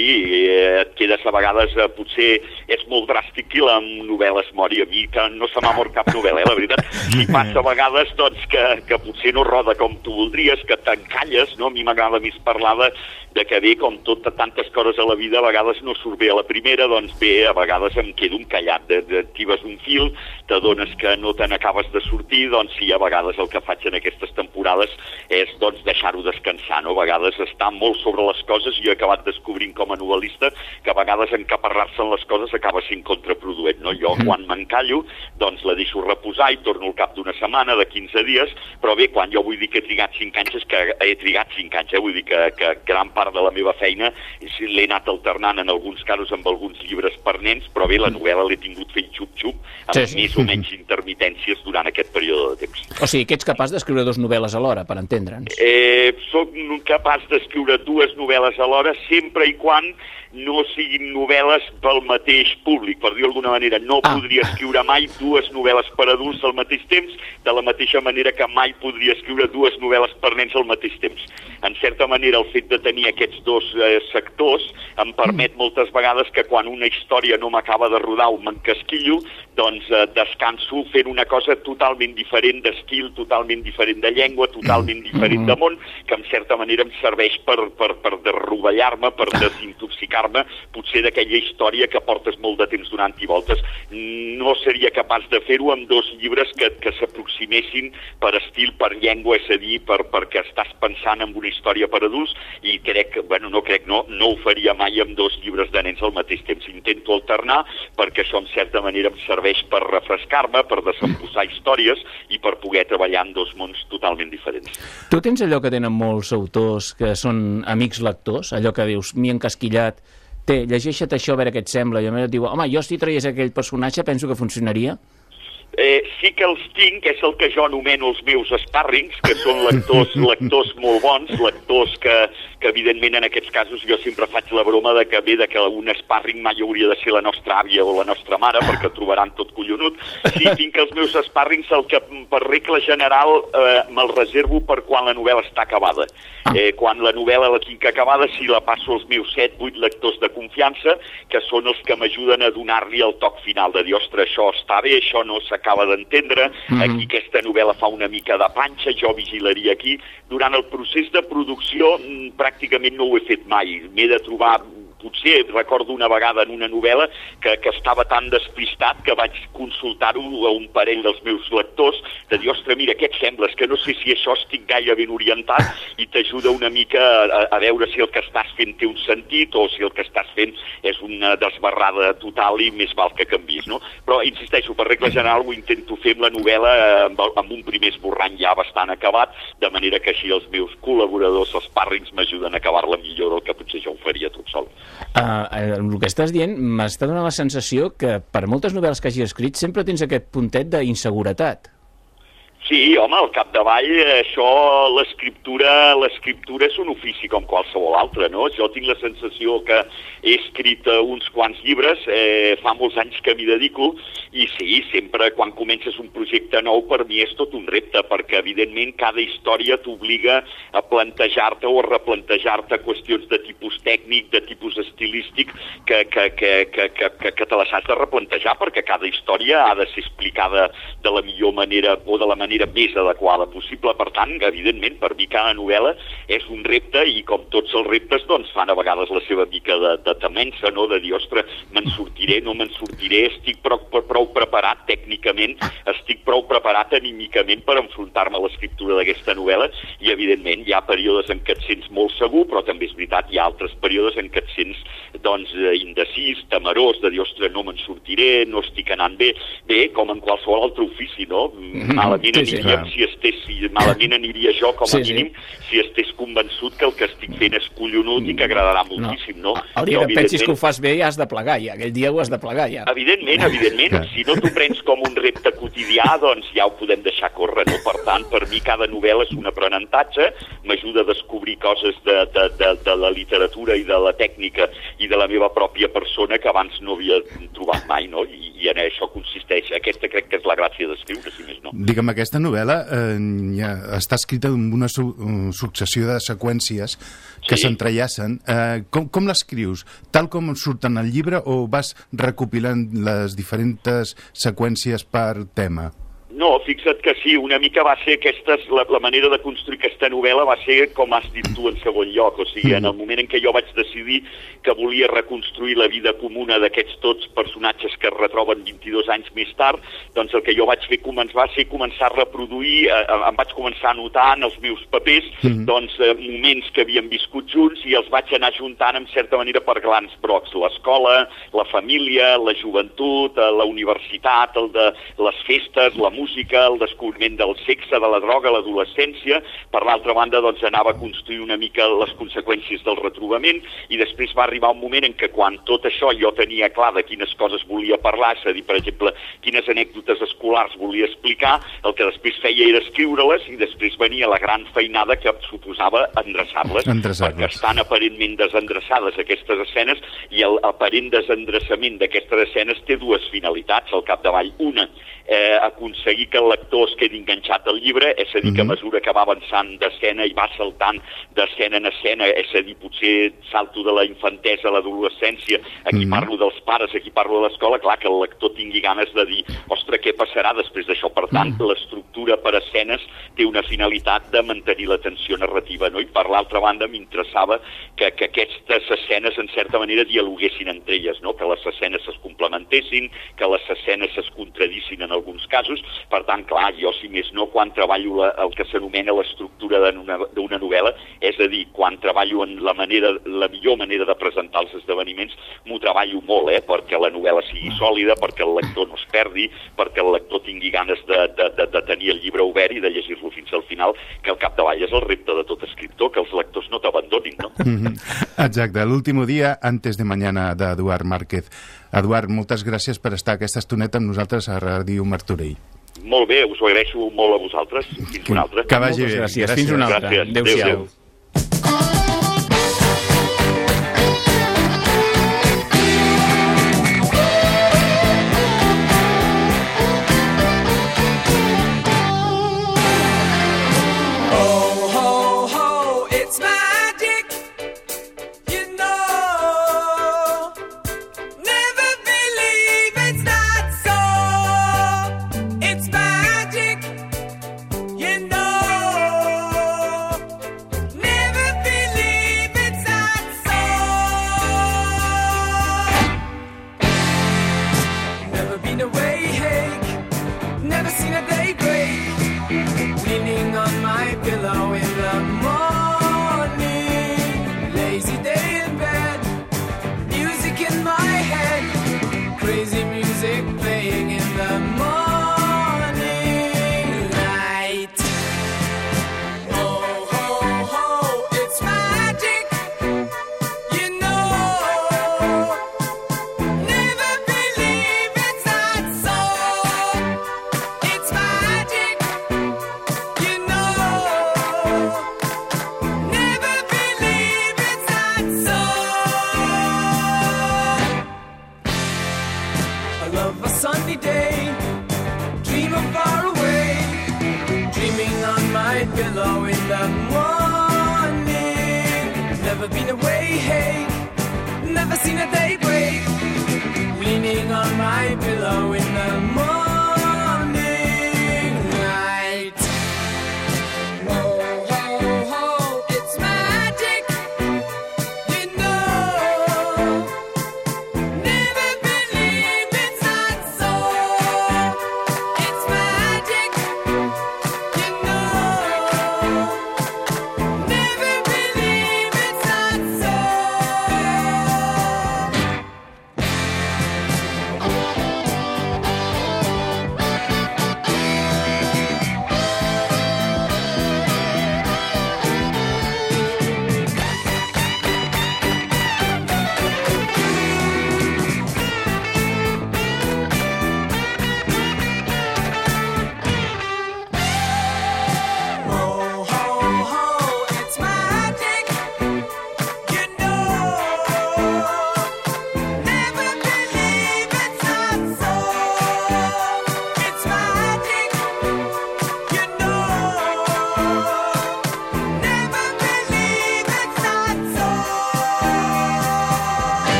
eh, et quedes a vegades, eh, potser és molt dràstic que la novel·la es mori a mi, que no se m'ha mort cap novel·la, eh, la veritat. I passa a vegades, doncs, que, que potser no roda com tu voldries, que t'encalles, no? A mi m'agrada més parlar de, de que bé, com tot, tantes coses a la vida, a vegades no surt bé a la primera, doncs bé, a vegades em quedo encallat, de, de, actives un fil, t'adones que no te n'acabes de sortir, doncs sí, a vegades el que faig en aquestes temporades és, doncs, deixar-ho descansar, no? A vegades estar molt sobre les coses i he acabat descobrint com a novel·lista que a vegades encaparrar-se en les coses acaba sent contraproduent, no? Jo quan m'encallo, doncs la deixo reposar i torno al cap d'una setmana, de 15 dies, però bé, quan jo vull dir que he trigat 5 anys és que he trigat 5 anys, eh? vull dir que, que gran part de la meva feina l'he anat alternant en alguns casos amb alguns llibres per nens, però bé, la novel·la l'he tingut fent xup-xup amb Sí, sí. més o menys intermitències durant aquest període de temps. O sigui, que ets capaç d'escriure dues novel·les alhora, per entendre'ns. Eh, soc capaç d'escriure dues novel·les alhora sempre i quan no siguin novel·les pel mateix públic, per dir-ho d'alguna manera. No ah. podria escriure mai dues novel·les per adults al mateix temps, de la mateixa manera que mai podria escriure dues novel·les per nens al mateix temps. En certa manera, el fet de tenir aquests dos eh, sectors em permet moltes vegades que quan una història no m'acaba de rodar o m'encasquillo, doncs eh, descanso fent una cosa totalment diferent d'estil, totalment diferent de llengua, totalment diferent de món, que en certa manera em serveix per, per, per derrovellar-me, per desintoxicar-me, potser d'aquella història que portes molt de temps donant i voltes. No seria capaç de fer-ho amb dos llibres que, que s'aproximessin per estil, per llengua, és a dir, per, perquè estàs pensant en una història per adults i crec, que, bueno, no crec, no, no ho faria mai amb dos llibres de nens al mateix temps. Intento alternar perquè això en certa manera em serveix per refrescar-me, per desembussar històries i per poder treballar en dos mons totalment diferents. Tu tens allò que tenen molts autors que són amics lectors, allò que dius, m'hi encasquillat, té, llegeixa't això a veure què et sembla, i a més et diu, home, jo si traies aquell personatge penso que funcionaria. Eh, sí que els tinc, que és el que jo anomeno els meus spàrrings, que són lectors, lectors molt bons, lectors que, que evidentment en aquests casos jo sempre faig la broma de que ve de que un spàrring mai hauria de ser la nostra àvia o la nostra mare, perquè trobaran tot collonut. Sí, tinc els meus spàrrings, el que per regla general eh, me'l reservo per quan la novel·la està acabada. Eh, quan la novel·la la tinc acabada, sí la passo als meus 7-8 lectors de confiança, que són els que m'ajuden a donar-li el toc final, de dir, ostres, això està bé, això no s'acaba d'entendre, Mhm. aquí aquesta novel·la fa una mica de panxa, jo vigilaria aquí. Durant el procés de producció mm, pràcticament no ho he fet mai. M'he de trobar potser recordo una vegada en una novel·la que, que estava tan despistat que vaig consultar-ho a un parell dels meus lectors de dir, ostres, mira, què et sembla? És que no sé si això estic gaire ben orientat i t'ajuda una mica a, a veure si el que estàs fent té un sentit o si el que estàs fent és una desbarrada total i més val que canvis, no? Però, insisteixo, per regla general ho intento fer amb la novel·la amb, amb un primer esborrany ja bastant acabat, de manera que així els meus col·laboradors, els pàrrings, m'ajuden a acabar-la millor del que potser jo ho faria tot sol. Uh, el que estàs dient m'està donant la sensació que per moltes novel·les que hagi escrit sempre tens aquest puntet d'inseguretat. Sí, home, al capdavall això, l'escriptura l'escriptura és un ofici com qualsevol altre, no? Jo tinc la sensació que he escrit eh, uns quants llibres, eh, fa molts anys que m'hi dedico, i sí, sempre quan comences un projecte nou per mi és tot un repte, perquè evidentment cada història t'obliga a plantejar-te o a replantejar-te qüestions de tipus tècnic, de tipus estilístic, que, que, que, que, que, que, que te les has de replantejar, perquè cada història ha de ser explicada de la millor manera o de la manera més adequada possible. Per tant, evidentment, per mi cada novel·la és un repte i com tots els reptes doncs fan a vegades la seva mica de, de temença, no? de dir, ostres, me'n sortiré, no me'n sortiré, estic prou, prou preparat tècnicament, estic prou preparat anímicament per enfrontar-me a l'escriptura d'aquesta novel·la i evidentment hi ha períodes en què et sents molt segur, però també és veritat, hi ha altres períodes en què et sents doncs, indecis, temerós, de dir, ostres, no me'n sortiré, no estic anant bé, bé, com en qualsevol altre ofici, no? Malament Sí, sí. aniríem si estés, si malament aniria jo com a Sí, sí. mínim si estés convençut que el que estic fent és collonut i que agradarà moltíssim, no? El dia Jo, que pensis que ho fas bé ja has de plegar, ja. Aquell dia ho has de plegar, ja. Evidentment, evidentment, si no t'ho prens com un repte quotidià, doncs ja ho podem deixar córrer, no? Per tant, per mi cada novel·la és un aprenentatge, m'ajuda a descobrir coses de, de, de, de la literatura i de la tècnica i de la meva pròpia persona que abans no havia trobat mai, no? I, i en això consisteix. Aquesta crec que és la gràcia d'escriure, si més no. Digue'm, aquesta novel·la eh, ja està escrita amb una su uh, successió de seqüències que Sí. s'entrellacen. Eh, com com l'escrius? Tal com surten al llibre o vas recopilant les diferents seqüències per tema? No, fixa't que sí, una mica va ser aquesta, la, la manera de construir aquesta novel·la va ser com has dit tu en segon lloc, o sigui, en el moment en què jo vaig decidir que volia reconstruir la vida comuna d'aquests tots personatges que es retroben 22 anys més tard, doncs el que jo vaig fer començar, va ser començar a reproduir, eh, em vaig començar a anotar en els meus papers Mhm. doncs, eh, moments que havíem viscut junts i els vaig anar juntant en certa manera per glans brocs, l'escola, la família, la joventut, eh, la universitat, el de les festes, la música, el descobriment del sexe, de la droga, l'adolescència. Per l'altra banda, doncs, anava a construir una mica les conseqüències del retrobament i després va arribar un moment en què quan tot això jo tenia clar de quines coses volia parlar, és a dir, per exemple, quines anècdotes escolars volia explicar, el que després feia era escriure-les i després venia la gran feinada que suposava endreçar-les, Endreçar-les. perquè estan aparentment desendreçades aquestes escenes i el aparent desendreçament d'aquestes escenes té dues finalitats al capdavall. Una, eh, aconseguir que el lector es quedi enganxat al llibre, és a dir, que a mesura que va avançant d'escena i va saltant d'escena en escena, és a dir, potser salto de la infantesa a l'adolescència, aquí Mhm. parlo dels pares, aquí parlo de l'escola, clar que el lector tingui ganes de dir, ostres, què passarà després d'això? Per tant, l'estructura per escenes té una finalitat de mantenir la tensió narrativa, no? I per l'altra banda m'interessava que, que aquestes escenes, en certa manera, dialoguessin entre elles, no? Que les escenes es complementessin, que les escenes es contradissin en alguns casos. Per tant, clar, jo, si més no, quan treballo la, el que s'anomena l'estructura d'una novel·la, és a dir, quan treballo en la manera, la millor manera de presentar els esdeveniments, m'ho treballo molt, eh? Perquè la novel·la sigui sòlida, perquè el lector no es perdi, perquè el lector tingui ganes de, de, de, de tenir el llibre obert i de llegir-lo fins al final, que al capdavall és el repte de tot escriptor, que els lectors no t'abandonin, no? Mhm. Exacte, l'último dia antes de mañana d'Eduard Márquez. Eduard, moltes gràcies per estar aquesta estoneta amb nosaltres a Ràdio Martorell. Molt bé, us ho agraeixo molt a vosaltres. Fins una altra. Que vagi Moltes bé. gràcies. Fins una altra. Gràcies. Adéu-siau. Adéu-siau.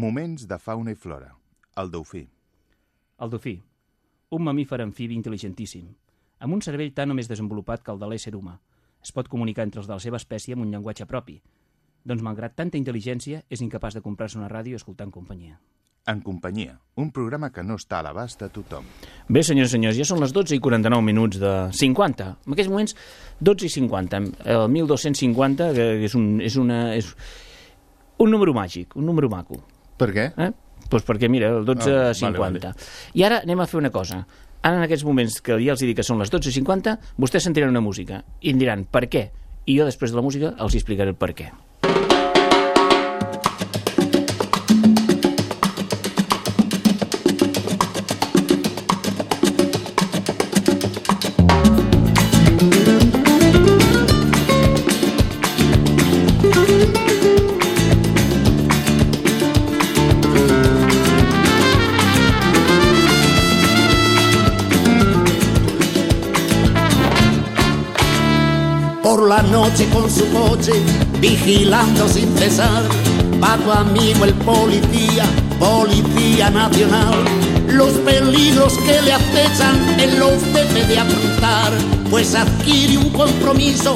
Moments de fauna i flora. El dofí. El dofí, un mamífer amfibi intel·ligentíssim, amb un cervell tan o més desenvolupat que el de l'ésser humà. Es pot comunicar entre els de la seva espècie amb un llenguatge propi. Doncs, malgrat tanta intel·ligència, és incapaç de comprar-se una ràdio en companyia. En companyia, un programa que no està a l'abast de tothom. Bé, senyors i senyors, ja són les 12 i 49 minuts de 50. En aquests moments, 12 i 50. El 1250, que és un, és una, és un número màgic, un número maco. Per què? Eh? Pues perquè, mira, el 12.50. Ah, vale, vale. I ara anem a fer una cosa. Ara, en aquests moments que ja els dic que són les 12.50, vostès sentiran una música i em diran per què. I jo, després de la música, els explicaré el per què. Noche con su coche, vigilando sin cesar. Va tu amigo el policía, policía nacional. Los peligros que le acechan, él los debe de afrontar, pues adquiere un compromiso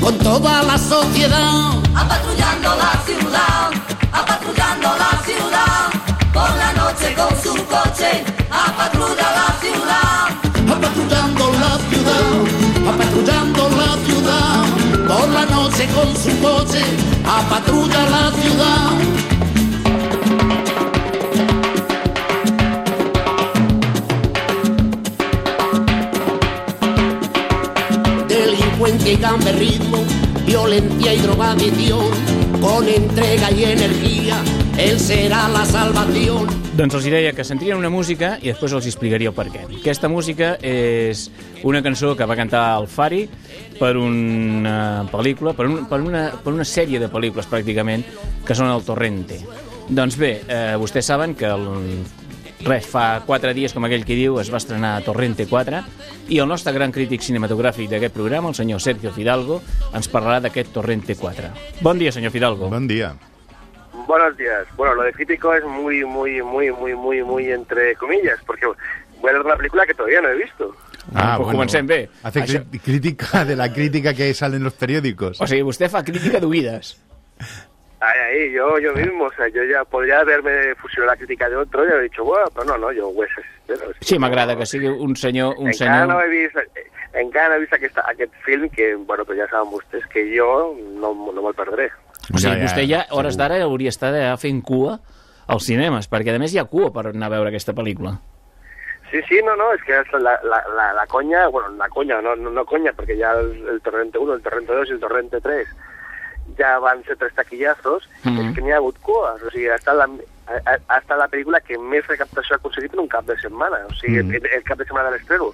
con toda la sociedad. Apatrullando la ciudad, apatrullando la ciudad, por la noche con su coche, apatrulla la noche con su coche, apatrulla la ciudad. Y gamberrismo, violencia y drogadicción, con entrega y energía, él será la salvación. Doncs els deia que sentirien una música i després els explicaria el per què. Aquesta música és una cançó que va cantar el Fari per una pel·lícula, per, un, per, una, per una sèrie de pel·lícules pràcticament, que són el Torrente. Doncs bé, eh, vostès saben que el, res, fa quatre dies, com aquell que diu, es va estrenar Torrente 4 i el nostre gran crític cinematogràfic d'aquest programa, el senyor Sergio Fidalgo, ens parlarà d'aquest Torrente 4. Bon dia, senyor Fidalgo. Bon dia. Buenos días. Bueno, lo de crítico es muy, muy, muy, muy, muy, muy entre comillas, porque voy a ver una película que todavía no he visto. Ah, pues comencem bé. Hace Això- cri- crítica de la crítica que sale en los periódicos. O sigui, vostè fa crítica d'oïdes. Ahí, ahí, yo, yo mismo, o sea, yo ya podría haberme fusionado la crítica de otro y haber dicho, bueno, pero no, no, yo pues, espero. Sí, m'agrada que sigui un senyor... Un encara no senyor... he vist, encara no he vist aquest, aquest film que, bueno, però ja saben vostès que jo no, no me'l perdré. O sigui, vostè ja, a hores d'ara, hauria estat ja fent cua als cinemes, perquè a més hi ha cua per anar a veure aquesta pel·lícula. Sí, sí, no, no, es que es la, la, la, la coña, bueno, la coña, no, no, no coña, porque ya el, el Torrente 1, el Torrente 2 y el Torrente 3 ya van ser tres taquillazos, Mhm. és que n'hi ha hagut cues, o sigui, ha estat, la, ha, ha estat la pel·lícula que més recaptació ha aconseguit en un cap de setmana, o sigui, Mhm. el, el cap de setmana de l'estreno,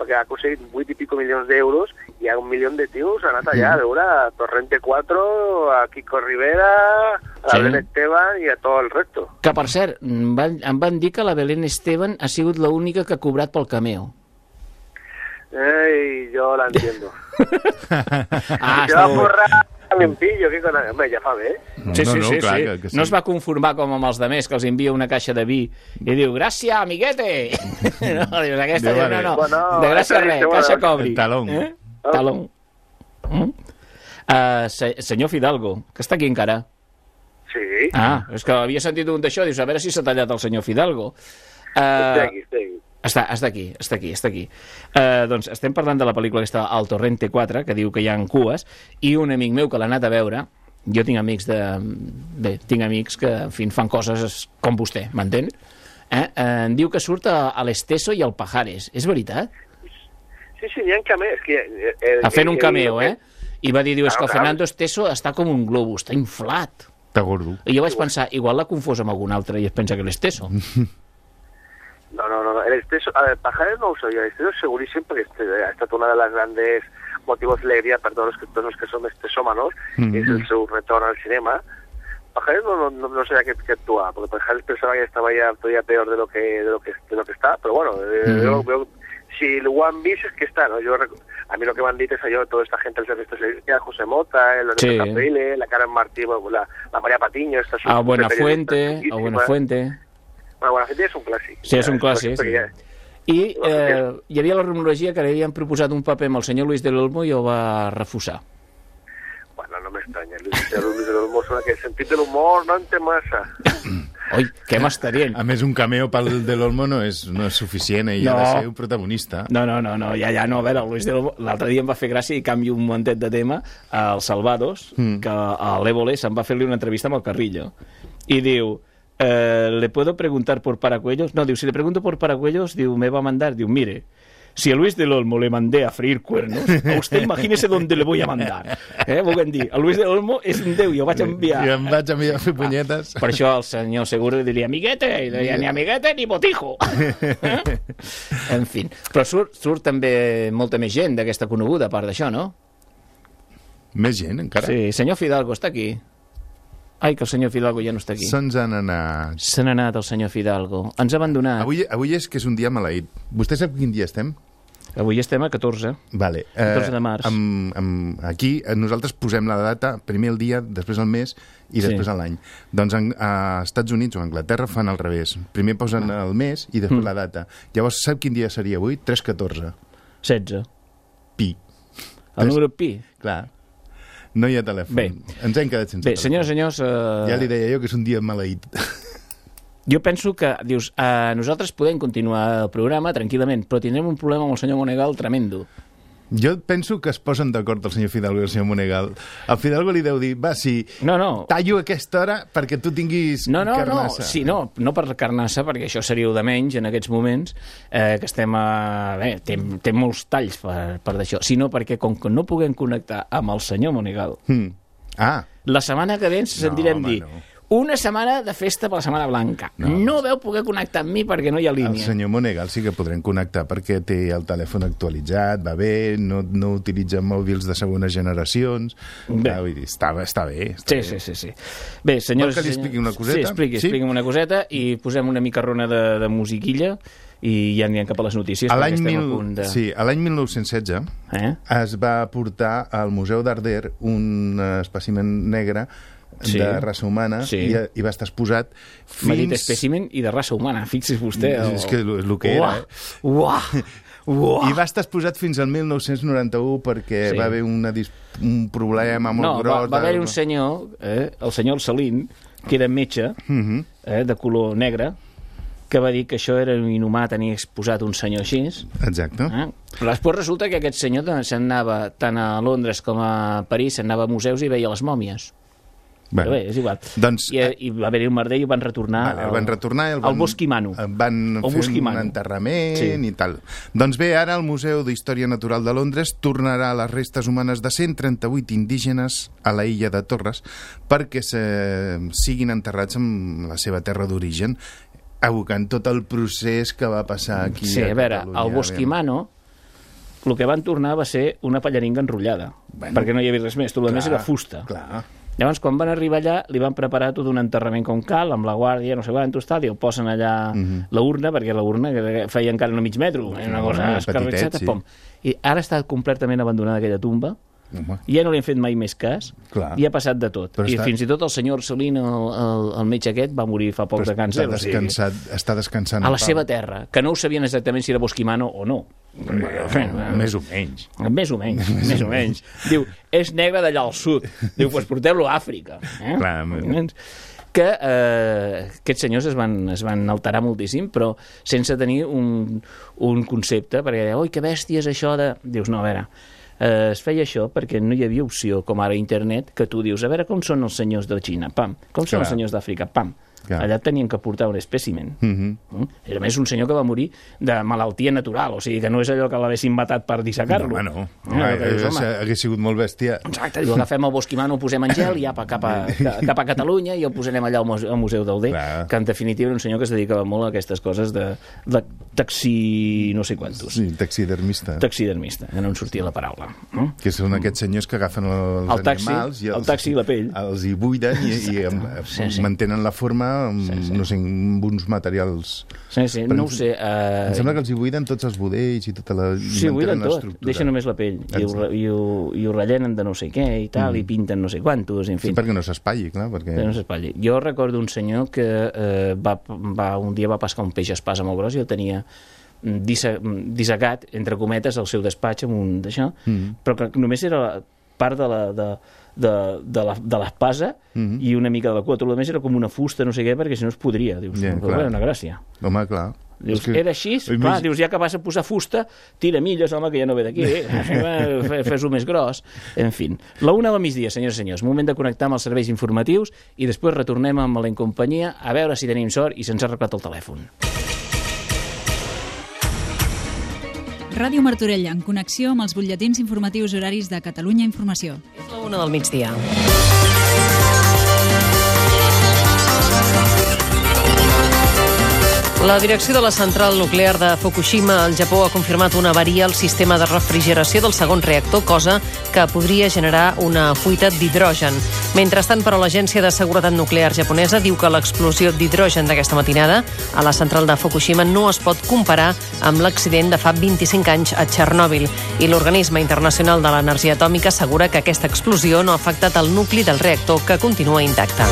perquè ha aconseguit 8 i pico milions d'euros i hi ha un milió de tios anat allà a veure a Torrente 4, a Kiko Rivera, a Sí. Belén Esteban i a tot el resto. Que, per cert, van, em van dir que la Belén Esteban ha sigut l'única que ha cobrat pel cameo. Ei, jo la entiendo. Ah, va està- también pillo, què con... Home, ja fa bé. Sí, sí, no, sí, clar sí. que- que sí. No es va conformar com amb els de més, que els envia una caixa de vi i diu, gràcies, amiguete! no, dius, aquesta, diu, no, no, Bueno, de gràcies esta res, caixa cobri. talón. Eh? Talón. Mm? Uh, se, senyor Fidalgo, que està aquí encara. Sí. Ah, és que havia sentit un d'això, dius, a veure si s'ha tallat el senyor Fidalgo. Uh, Estic aquí, estic aquí. Està, està aquí, està aquí, està aquí. Uh, doncs estem parlant de la pel·lícula aquesta El Torrente 4, que diu que hi ha cues, i un amic meu que l'ha anat a veure, jo tinc amics de... Bé, tinc amics que, en fi, fan coses com vostè, m'entén? Eh? Eh, em diu que surt a, a l'Esteso i al Pajares. És veritat? Sí, sí, n'hi ha cameos. Que, eh, eh, A fent un cameo, eh? I va dir, diu, és que el claro. Fernando Esteso està com un globus, està inflat. Està gordo. I jo vaig pensar, igual l'ha confós amb algun altre i es pensa que l'Esteso. No, no, no. El exceso, a ver, Pajares no ho sabia, el exceso seguríssim perquè este, ha estat una de les grandes motivos de alegría per tots los que, tots los que som estesómanos, Mhm. és el seu retorn al cinema. Pajares no, no, no, no sabía que, que actuaba, porque Pajares pensaba que estaba ya todavía peor de lo que, de lo que, de lo que está, pero bueno, eh, veo- veo- si lo han vist és que està, no? Rec- a mí lo que me han dicho es yo, toda esta gente, el servicio de Sevilla, José Mota, el Sí. Lorenzo Caprile, la Karen Martí, la, la María Patiño, esta A Buenafuente, a Buenafuente... Bueno, Buenafuente és un clàssic. Sí, és un clàssic, sí. I eh, hi havia la rumorologia que li havien proposat un paper amb el senyor Luis de l'Olmo i el va refusar. Bueno, no m'estranya, Luis de Luis de l'Olmo sona que el sentit de l'humor no en té massa. Oi, què m'estarien? A més, un cameo pel de l'Olmo no és, no és suficient, ell No. ha de ser un protagonista. No, no, no, no, ja, ja no, a veure, Luis de l'Olmo l'altre dia em va fer gràcia i canvio un momentet de tema al Salvados, Mm. que a l'Évole se'n va fer-li una entrevista amb el Carrillo i diu, eh, ¿le puedo preguntar por Paracuellos? No, diu, si le pregunto por Paracuellos, diu, me va a mandar, diu, mire, si a Luis del Olmo le mandé a freír cuernos, a usted imagínese dónde le voy a mandar. Eh? Volguem dir, el Luis del Olmo és un déu, el vaig enviar. I em vaig enviar a fer punyetes. Per això el senyor Seguro li diria amiguete, i diria ni amiguete ni botijo. Eh? En fi. Però surt, surt també molta més gent d'aquesta coneguda, a part d'això, no? Més gent, encara? Sí, senyor Fidalgo està aquí. Ai, que el senyor Fidalgo ja no està aquí. Se'ns han anat. Se n'ha anat el senyor Fidalgo. Ens ha abandonat. Avui, avui és que és un dia maleït. Vostè sap quin dia estem? Avui estem a 14. Vale. 14 de març. Amb, amb, aquí eh, nosaltres posem la data, primer el dia, després el mes i Sí. després l'any. Doncs en, a Estats Units o Anglaterra fan al revés. Primer posen el mes i després Mm. la data. Llavors, sap quin dia seria avui? 3-14. 16. Pi. El número pi? Clar. No hi ha telèfon. Bé. Ens hem quedat sense Bé, telèfon. senyors, senyors... Eh... Ja li deia jo que és un dia maleït. Jo penso que, dius, eh, nosaltres podem continuar el programa tranquil·lament, però tindrem un problema amb el senyor Monegal tremendo. Jo penso que es posen d'acord el senyor Fidalgo i el senyor Monegal. El Fidalgo li deu dir, va, si no, no. tallo aquesta hora perquè tu tinguis No, no, carnassa. no, sí, no, no per carnassa, perquè això seria de menys en aquests moments, eh, que estem a... Bé, té, té molts talls per, per d'això, sinó perquè com que no puguem connectar amb el senyor Monegal, Mm. Ah, la setmana que ve ens sentirem home, dir no. Una setmana de festa per la Setmana Blanca. No, no veu poder connectar amb mi perquè no hi ha el línia. senyor Monegal sí que podrem connectar perquè té el telèfon actualitzat, va bé, no, no utilitza mòbils de segones generacions... Bé. Ah, vull dir, està, està bé. Està Sí, bé. sí, sí, sí. Bé, senyors... Vol que li expliqui una coseta? Sí, expliqui, Sí? expliqui'm una coseta i posem una mica rona de, de musiquilla i ja anirem cap a les notícies A l'any de... sí, a l'any 1916 Eh? es va portar al Museu d'Arder un espècimen negre Sí. de raça humana Sí. i, i va estar exposat M'ha dit fins... espècimen i de raça humana, fixi's vostè. El... És que és el que era, eh? Uah, uah. I va estar exposat fins al 1991 perquè Sí. va haver una dis... un problema molt No, va, gros. va de- haver un senyor, eh, el senyor Salín, que era metge, Mhm. eh, de color negre, que va dir que això era inhumà tenir exposat un senyor així. Exacte. Eh? Però després resulta que aquest senyor se'n anava tant a Londres com a París, se'n anava a museus i veia les mòmies. Però bé, és igual. doncs, I, I va haver-hi un merder i van retornar Vale, el van retornar i el van, al Bosquimano. el van El fer un enterrament Sí. i tal. Doncs bé, ara el Museu d'Història Natural de Londres tornarà les restes humanes de 138 indígenes a la illa de Torres perquè se, siguin enterrats en la seva terra d'origen evocant tot el procés que va passar aquí Sí, a veure, Catalunya. al Bosquimano el que van tornar va ser una pallaringa enrotllada, Bueno, perquè no hi havia res més, tot el més era fusta. Clar. Llavors, quan van arribar allà, li van preparar tot un enterrament com cal, amb la guàrdia, no sé quantos, tal, i el posen allà Mhm. la urna, perquè la urna que feia encara no mig metro, era una No, cosa escarratxata, petitet, sí. pom. I ara està completament abandonada aquella tumba, Home. i ja no li han fet mai més cas, Clar. i ha passat de tot. Però I està- fins i tot el senyor Salín, el, el, el metge aquest, va morir fa poc Però de càncer. està, o sigui, descansat, està descansant a la seva terra, que no ho sabien exactament si era Bosquimano o no. Bueno, més o menys. Més o menys, més o menys. Diu, és negre d'allà al sud. Diu, doncs porteu-lo a Àfrica. Eh? Clar, que eh, aquests senyors es van, es van alterar moltíssim, però sense tenir un, un concepte, perquè deia, oi, que bèstia és això de... Dius, no, a veure, eh, es feia això perquè no hi havia opció, com ara internet, que tu dius, a veure com són els senyors de Xina, pam, com són Clar. els senyors d'Àfrica, pam. Clar. Allà tenien que portar un espècimen. Mhm. Mm? I a més un senyor que va morir de malaltia natural, o sigui que no és allò que l'haguessin matat per dissecar-lo. No, home, no. Eh, que dius, hagués, home, hagués sigut molt bèstia. Exacte, diu, agafem el Bosquimano, ho posem en gel i apa, cap, a, ca- cap a Catalunya i el posarem allà al Muse- al Museu que en definitiva era un senyor que es dedicava molt a aquestes coses de, de taxi no sé quantos. Sí, taxidermista. Taxidermista, que no en sortia la paraula. No? Que són aquests senyors que agafen els El taxi, animals i el els, taxi i la pell. els hi buiden i, i em, Sí, sí. mantenen la forma amb, sí, sí. no sé, amb uns materials... Sí, sí, no ho sé. Uh... Em sembla que els hi buiden tots els budells i tota la... Sí, ho buiden tot, deixen només la pell i ho, i, ho, i ho rellenen de no sé què i tal, Mm. i pinten no sé quantos, en fi. Sí, perquè no s'espatlli, clar, perquè... Que no s'espatlli. Jo recordo un senyor que eh, va, va, un dia va pescar un peix espasa molt gros i el tenia mm, mm, dissecat, entre cometes, al seu despatx amb un d'això, Mm. però que només era la part de la, de, de, de l'espasa Mhm. i una mica de la cua. Tot el més era com una fusta, no sé què, perquè si no es podria. Dius, yeah, clar. era una gràcia. Home, clar. Dius, que- era així? Clar, dius, ja que vas a posar fusta, tira milles, home, que ja no ve d'aquí. Eh? Fes-ho més gros. En fi, la una del migdia, senyors i senyors. Moment de connectar amb els serveis informatius i després retornem amb la incompanyia a veure si tenim sort i se'ns ha arreglat el telèfon. Ràdio Martorell, en connexió amb els butlletins informatius horaris de Catalunya Informació. És la una del migdia. La direcció de la central nuclear de Fukushima al Japó ha confirmat una avaria al sistema de refrigeració del segon reactor, cosa que podria generar una fuita d'hidrogen. Mentrestant, però, l'Agència de Seguretat Nuclear japonesa diu que l'explosió d'hidrogen d'aquesta matinada a la central de Fukushima no es pot comparar amb l'accident de fa 25 anys a Txernòbil. I l'Organisme Internacional de l'Energia Atòmica assegura que aquesta explosió no ha afectat el nucli del reactor, que continua intacte.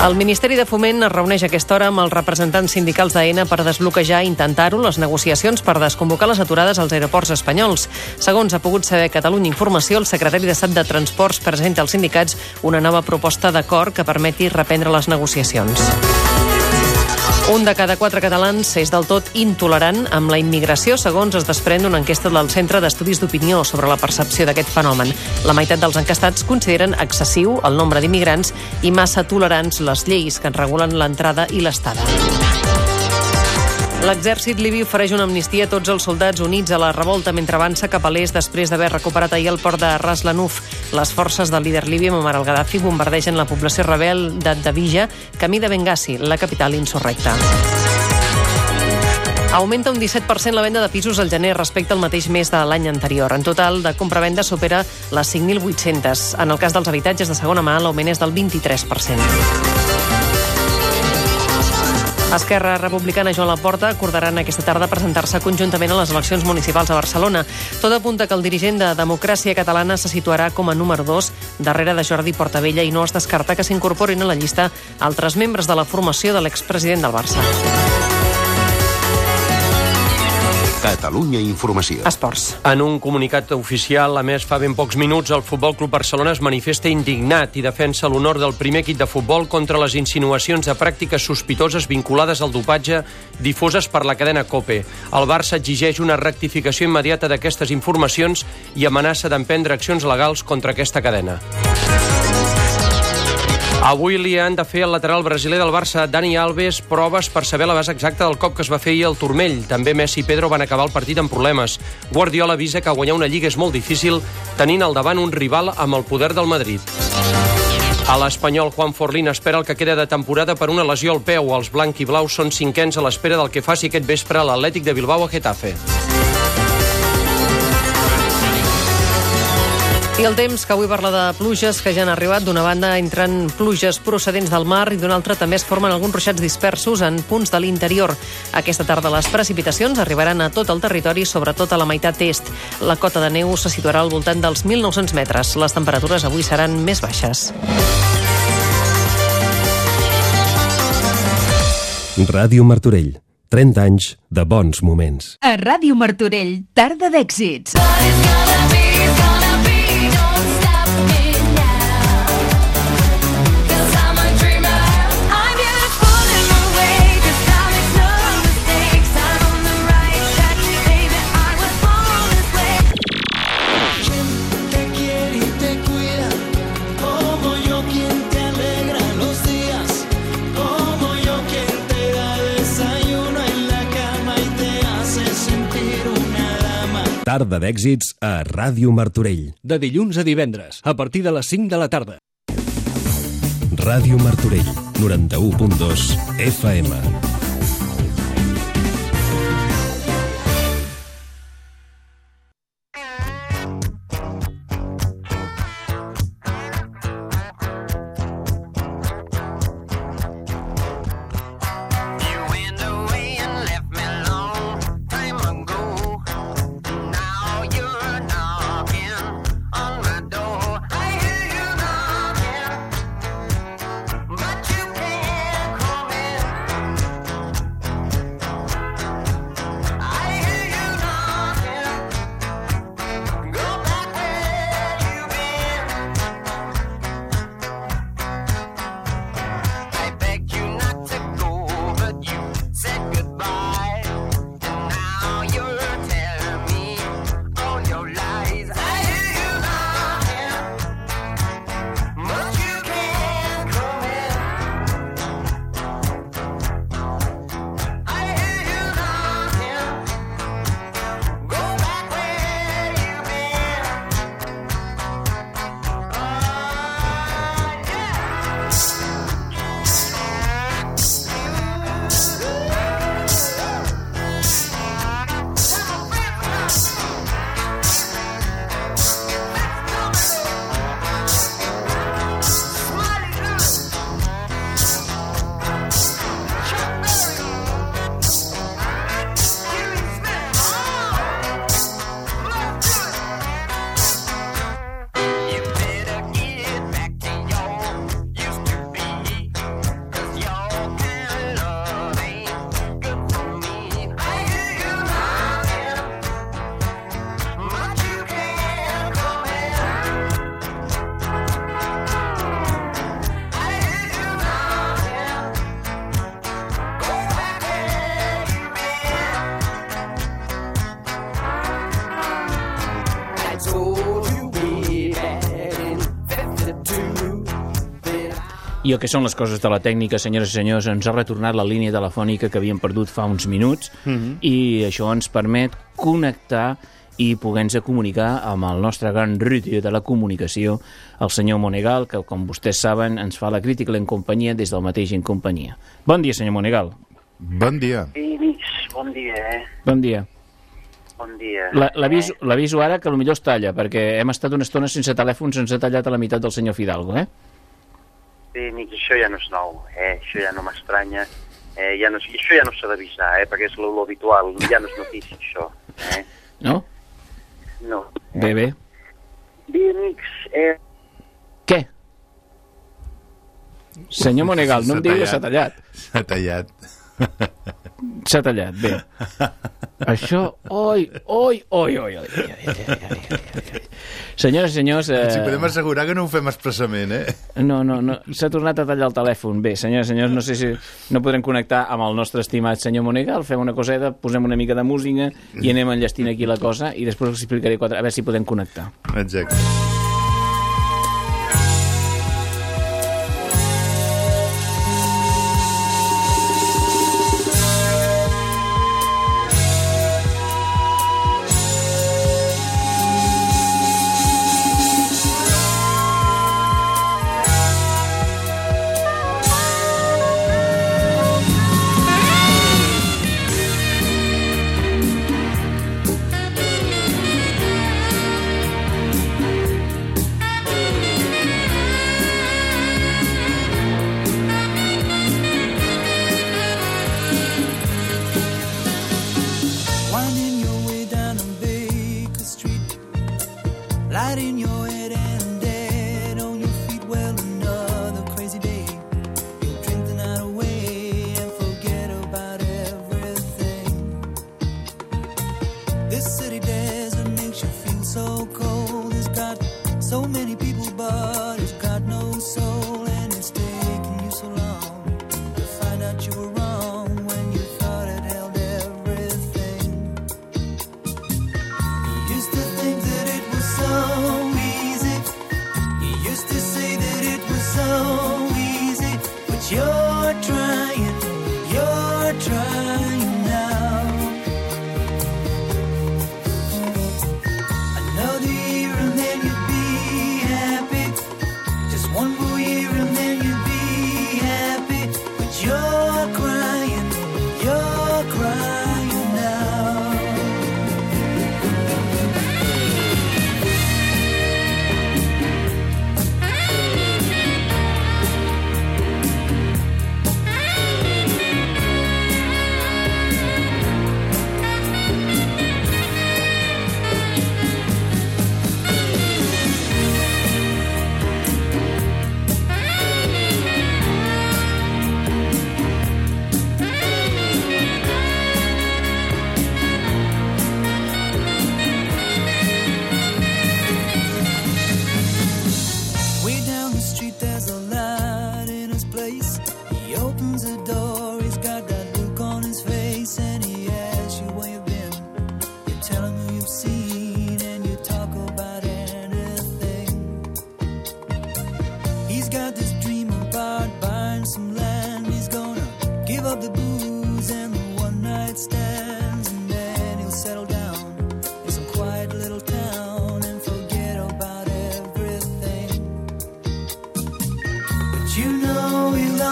El Ministeri de Foment es reuneix aquesta hora amb els representants sindicals d'AENA per desbloquejar i intentar-ho les negociacions per desconvocar les aturades als aeroports espanyols. Segons ha pogut saber Catalunya Informació, el secretari d'Estat de Transports presenta als sindicats una nova proposta d'acord que permeti reprendre les negociacions. Un de cada quatre catalans és del tot intolerant amb la immigració, segons es desprèn d'una enquesta del Centre d'Estudis d'Opinió sobre la percepció d'aquest fenomen. La meitat dels encastats consideren excessiu el nombre d'immigrants i massa tolerants les lleis que en regulen l'entrada i l'estada. L'exèrcit libi ofereix una amnistia a tots els soldats units a la revolta mentre avança cap a l'est després d'haver recuperat ahir el port de Ras Lanuf. Les forces del líder libi, Muammar al-Gaddafi, bombardegen la població rebel d'Adavija, camí de Benghazi, la capital insurrecta. Augmenta un 17% la venda de pisos al gener respecte al mateix mes de l'any anterior. En total, de compra-venda supera les 5.800. En el cas dels habitatges de segona mà, l'augment és del 23%. Esquerra Republicana i Joan Laporta acordaran aquesta tarda presentar-se conjuntament a les eleccions municipals a Barcelona. Tot apunta que el dirigent de Democràcia Catalana se situarà com a número 2 darrere de Jordi Portavella i no es descarta que s'incorporin a la llista altres membres de la formació de l'expresident del Barça. Catalunya Informació. Esports. En un comunicat oficial, a més, fa ben pocs minuts, el Futbol Club Barcelona es manifesta indignat i defensa l'honor del primer equip de futbol contra les insinuacions de pràctiques sospitoses vinculades al dopatge difoses per la cadena COPE. El Barça exigeix una rectificació immediata d'aquestes informacions i amenaça d'emprendre accions legals contra aquesta cadena. Avui li han de fer al lateral brasiler del Barça, Dani Alves, proves per saber la base exacta del cop que es va fer ahir al turmell. També Messi i Pedro van acabar el partit amb problemes. Guardiola avisa que guanyar una lliga és molt difícil tenint al davant un rival amb el poder del Madrid. A l'espanyol, Juan Forlín espera el que queda de temporada per una lesió al peu. Els blanc i blaus són cinquens a l'espera del que faci aquest vespre l'Atlètic de Bilbao a Getafe. I el temps, que avui parla de pluges que ja han arribat. D'una banda entren pluges procedents del mar i d'una altra també es formen alguns ruixats dispersos en punts de l'interior. Aquesta tarda les precipitacions arribaran a tot el territori, sobretot a la meitat est. La cota de neu se situarà al voltant dels 1.900 metres. Les temperatures avui seran més baixes. Ràdio Martorell. 30 anys de bons moments. A Ràdio Martorell, tarda d'èxits. Tarda d'èxits a Ràdio Martorell. De dilluns a divendres, a partir de les 5 de la tarda. Ràdio Martorell, 91.2 FM. I el que són les coses de la tècnica, senyores i senyors, ens ha retornat la línia telefònica que havíem perdut fa uns minuts Mhm. i això ens permet connectar i poder-nos comunicar amb el nostre gran rítio de la comunicació, el senyor Monegal, que, com vostès saben, ens fa la crítica en companyia des del mateix en companyia. Bon dia, senyor Monegal. Bon dia. Amics, bon dia, eh? Bon dia. Bon dia. La- L'aviso l'aviso ara que potser es talla, perquè hem estat una estona sense telèfon, se'ns ha tallat a la meitat del senyor Fidalgo, eh? Sí, amics, això ja no és nou, eh? Això ja no m'estranya. Eh, ja no, és- això ja no s'ha d'avisar, eh? Perquè és lo, lo habitual, ja no és notícia, això. Eh? No? No. Bé, bé. Bé, amics, eh... Què? Senyor Monegal, no em digui que s'ha tallat. S'ha tallat s'ha tallat, bé. Això, oi, oi, oi, oi, oi. Senyors i senyors... Eh... Si podem assegurar que no ho fem expressament, eh? No, no, no. s'ha tornat a tallar el telèfon. Bé, senyores i senyors, no sé si no podrem connectar amb el nostre estimat senyor Monegal. Fem una coseta, posem una mica de música i anem enllestint aquí la cosa i després us explicaré quatre... a veure si podem connectar. Exacte.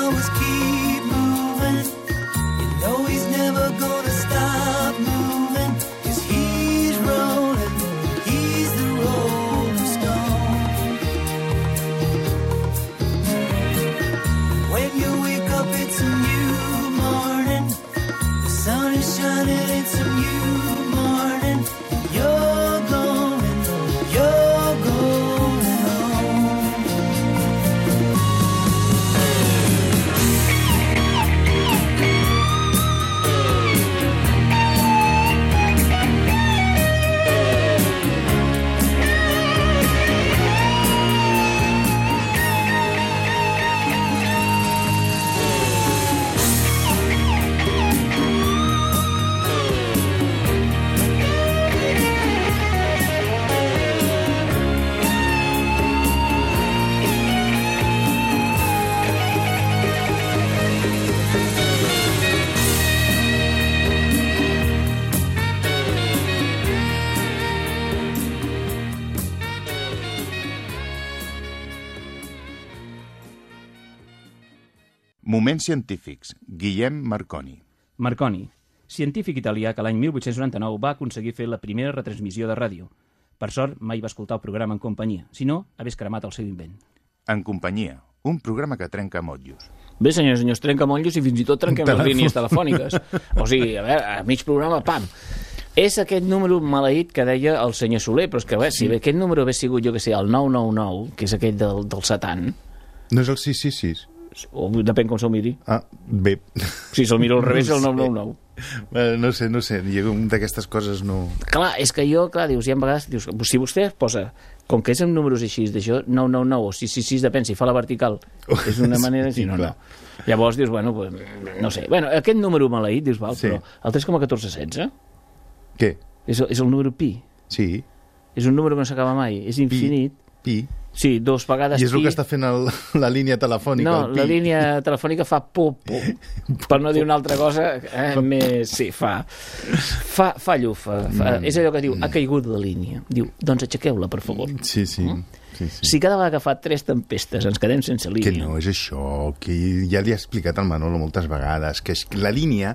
Always Moments científics. Guillem Marconi. Marconi, científic italià que l'any 1899 va aconseguir fer la primera retransmissió de ràdio. Per sort, mai va escoltar el programa en companyia, si no, hagués cremat el seu invent. En companyia. Un programa que trenca motllos. Bé, senyors i senyors, trenca motllos i fins i tot trenquem les Telèfon. línies telefòniques. O sigui, a veure, a mig programa, pam. És aquest número maleït que deia el senyor Soler, però és que, bé, si aquest número hagués sigut, jo que sé, el 999, que és aquell del, del Satan, No és el 666? O depèn com se'l miri. Ah, bé. Si se'l miro al revés, és el sé. 999. Eh, No sé, no sé. Jo d'aquestes coses no... Clar, és que jo, clar, dius, hi ha vegades, dius, si vostè es posa, com que és amb números així, d'això, 999 o 666, depèn, si fa la vertical, és una manera, si no, no. Llavors dius, bueno, pues, no sé. Bueno, aquest número maleït, dius, val, Sí. però el 3,1416 Què? és, el- és el número pi. Sí. És un número que no s'acaba mai, és infinit. Pi. Sí, dos vegades I és el que està fent el, la línia telefònica, No, la línia telefònica fa por, por. Per no dir una altra cosa, eh, més... Sí, fa... Fa, fa llufa. Fa, Mm. és allò que diu, ha caigut la línia. Diu, doncs aixequeu-la, per favor. Sí, sí. Sí, sí. Si cada vegada que fa tres tempestes ens quedem sense Que línia... no és això, que ja li ha explicat al Manolo moltes vegades, que és que la línia,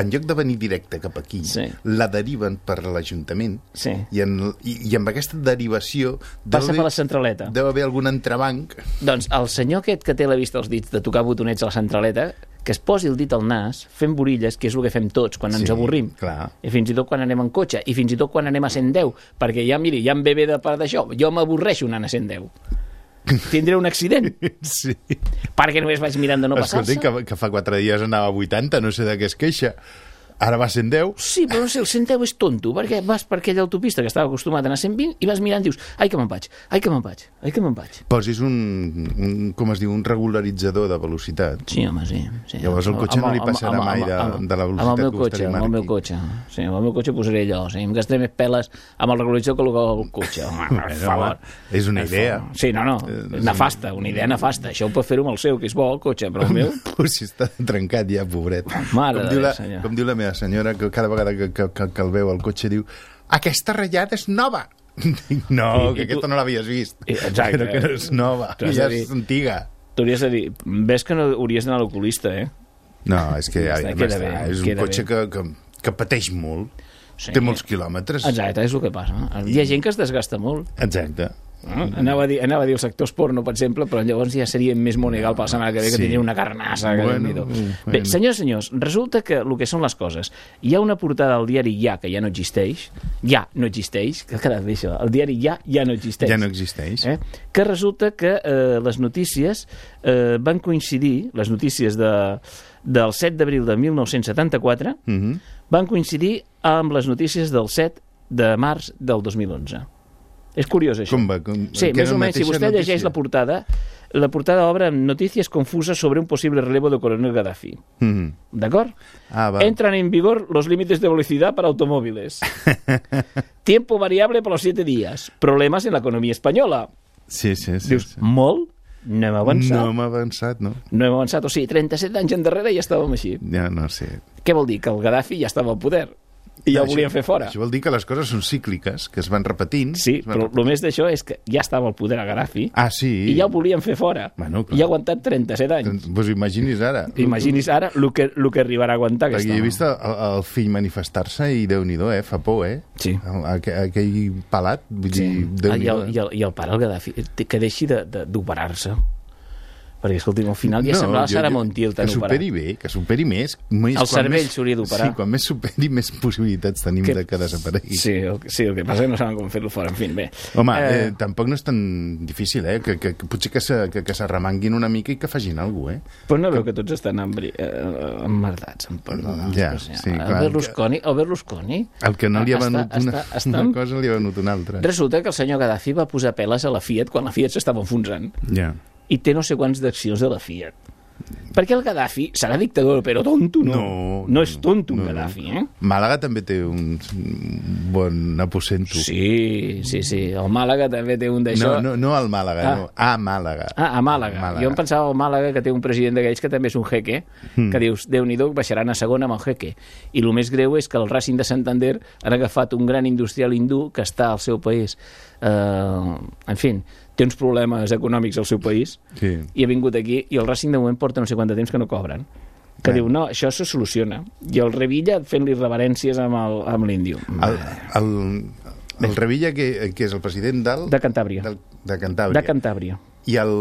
en lloc de venir directe cap aquí, sí. la deriven per l'Ajuntament sí. i, en, i, i amb aquesta derivació... Passa haver- per la centraleta. Deu haver algun entrebanc. Doncs el senyor aquest que té la vista als dits de tocar botonets a la centraleta, que es posi el dit al nas fent borilles, que és el que fem tots quan ens Sí, avorrim. clar. I fins i tot quan anem en cotxe, i fins i tot quan anem a 110, perquè ja, miri, ja em ve bé de part d'això. Jo m'avorreixo anant a 110. Tindré un accident. Sí. Perquè només vaig mirant de no passar-se. Escolti, que, que fa quatre dies anava a 80, no sé de què es queixa. Ara va a 110. Sí, però no sé, el 110 és tonto, perquè vas per aquella autopista que estava acostumat a anar a 120 i vas mirant i dius, ai que me'n vaig, ai que me'n vaig, ai que me'n vaig. Posis un, un, com es diu, un regularitzador de velocitat. Sí, home, sí. sí. Llavors el cotxe Amb- no li passarà amb- mai de, amb- de la amb velocitat el meu que cotxe, amb el meu cotxe. Sí, amb el meu cotxe posaré allò. Sí, em gastaré més peles amb el regularitzador que el cotxe. Home, per favor. és una idea. Sí, no, no, nefasta, una idea nefasta. Això ho pot fer-ho amb el seu, que és bo, el cotxe, però el meu... Pues si està trencat ja, pobret. Mare com, de diu la, com diu la meva senyora, que cada vegada que, que, que, que el veu al cotxe diu aquesta ratllada és nova. Dic, no, I- que i tu- aquesta no l'havies vist. I- exacte. Però que no és nova, Tu has ja és antiga. T'hauries de dir, ves que no hauries d'anar a l'oculista, eh? No, és que ja, ja queda bé, és un cotxe bé. que, que, que pateix molt. Sí. Té molts quilòmetres. Exacte, és el que passa. Hi ha gent que es desgasta molt. Exacte. Eh? Anava, a dir, anava a dir el sector porno, per exemple, però llavors ja seria més monegal per la setmana que ve, que Sí. tindria una carnassa. Que Bueno, bueno. Bé, senyors, senyors, resulta que el que són les coses, hi ha una portada al diari Ja, que ja no existeix, ja no existeix, que ha quedat bé això, el diari Ja ja no existeix. Ja no existeix. Eh? Que resulta que eh, les notícies eh, van coincidir, les notícies de, del 7 d'abril de 1974, Mhm. van coincidir amb les notícies del 7 de març del 2011. És curiós, això. Com va? Com, Sí, més o menys, si vostè notícia? llegeix la portada, la portada obre amb notícies confuses sobre un posible relevo de coronel Gaddafi. Mhm. ¿De Ah, va. Entran en vigor los límites de velocidad para automóviles. Tiempo variable por los siete días. Problemas en la economía española. Sí, sí, sí. Dius, molt? No hem avançat. No hem avançat, no? No hem avançat. O sigui, 37 anys endarrere ja estàvem així. Ja no sé. Què vol dir? Que el Gaddafi ja estava al poder. I ja ho Això- volien fer fora. Això vol dir que les coses són cícliques, que es van repetint. Sí, van però el més d'això és que ja estava al poder a Gaddafi Ah, sí? i ja ho volien fer fora. Bueno, clar. I ha aguantat 37 anys. Doncs pues imaginis ara. Imaginis ara el que, el que arribarà a aguantar Perquè he vist el, el fill manifestar-se i déu nhi eh? Fa por, eh? Sí. El, aquell, aquell pelat, vull dir, Ah, i, el, i, el, I el pare, el Gaddafi, que deixi de- de- d'operar-se. Perquè, escolti'm, al final ja semblava Sara Montiel tan Que operat. superi bé, que superi més. més El cervell s'hauria d'operar. Sí, quan més superi, més possibilitats tenim Que- de que desaparegui. Sí, el, sí, el que passa és que no saben com fer-lo fora. En fi, bé. Home, eh... Eh, tampoc no és tan difícil, eh? Que, que, que potser que se, que, que se remanguin una mica i que facin alguna cosa, eh? Però no veu que tots estan embri... eh, emmerdats, em perdona. Ja, sí, el clar. Berlusconi, el Berlusconi El que no li ha Està- venut una, està- està una cosa, li ha venut una altra. Resulta que el senyor Gaddafi va posar peles a la Fiat quan la Fiat s'estava enfonsant. Ja. I té no sé quants d'accions de la Fiat. Perquè el Gaddafi serà dictador, però tonto no. No, no és tonto, un no, no. Gaddafi, eh? Màlaga també té un bon aposento. Sí, sí, sí. El Màlaga també té un d'això. No, no, no al Màlaga, Ah. no, a Màlaga. Ah, a Màlaga. Màlaga. Jo em pensava al Màlaga que té un president d'aquells que també és un jeque, Mm. que dius, déu nhi baixaran a segona amb el jeque. I el més greu és que el Racing de Santander han agafat un gran industrial hindú que està al seu país eh, en fi, té uns problemes econòmics al seu país Sí. i ha vingut aquí i el Racing de moment porta no sé quant de temps que no cobren que diu, no, això se soluciona i el Revilla fent-li reverències amb el- l'índio El, el, el Revilla, que, que és el president del... de Cantàbria del, de Cantàbria. de Cantàbria I el,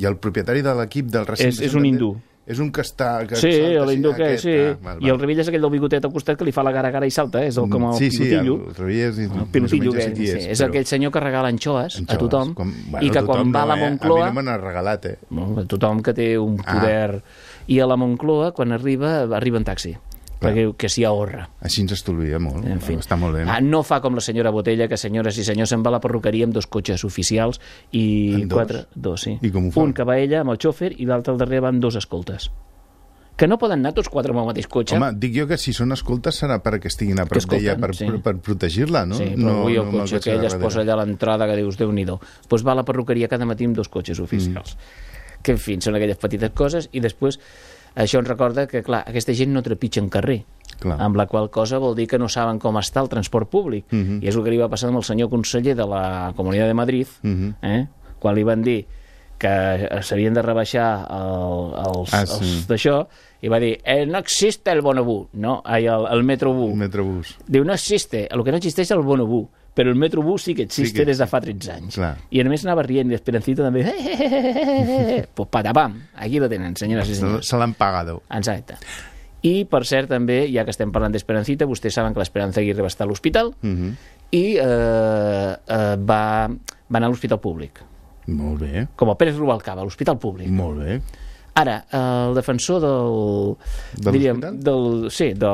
I el propietari de l'equip del Racing És- de és un hindú. És un que està... Que Sí, l'hindú així, que sí. ah, val, I el val. Revilla és aquell del bigotet al costat que li fa la gara gara i salta, eh? és el, com el sí, sí, pilotillo. el Revilla és, El pilotillo, més o menys que, sí, és, però- aquell senyor que regala anxoes, a tothom com- i que quan va a la no, eh? Moncloa... A mi no me n'ha regalat, eh? No, tothom que té un Ah. poder... I a la Moncloa, quan arriba, arriba en taxi. Perquè diu que s'hi ahorra. Així ens estolvia molt. En fi. Està molt bé. Ah, no fa com la senyora Botella, que senyores i senyors se'n va a la perruqueria amb dos cotxes oficials i En dos? quatre... Dos, sí. I com ho fa? Un que va ella amb el xòfer i l'altre al darrere va amb dos escoltes. Que no poden anar tots quatre amb el mateix cotxe. Home, dic jo que si són escoltes serà perquè estiguin a Que prop d'ella per, sí. per protegir-la, no? Sí, però no, avui el amb cotxe de aquell es posa allà a l'entrada que dius, Déu-n'hi-do. Doncs pues va a la perruqueria cada matí amb dos cotxes oficials. Mm. Que, en fi, són aquelles petites coses i després això ens recorda que, clar, aquesta gent no trepitja en carrer, Clar. amb la qual cosa vol dir que no saben com està el transport públic. Mhm. I és el que li va passar amb el senyor conseller de la Comunitat de Madrid, Mhm. eh? quan li van dir que s'havien de rebaixar el, els, Ah, sí. els d'això, i va dir, eh, no existe el bonobú, no, ai, el, el metrobús. El metrobús. Diu, no existe, el que no existeix és el bonobú, però el metrobús sí que existe Sí que- des de fa 13 anys. Clar. I a més anava rient, i Esperancito també... pues patapam, aquí lo tenen, senyores i Se, senyors. se l'han pagat. Exacte. I, per cert, també, ja que estem parlant d'Esperancita, vostès saben que l'Esperanza Aguirre va estar a l'hospital Mhm. i eh, eh, va, va anar a l'hospital públic. Molt bé. Com a Pérez Rubalcaba, a l'hospital públic. Molt bé. Ara, el defensor del... De diríem, del, sí, de,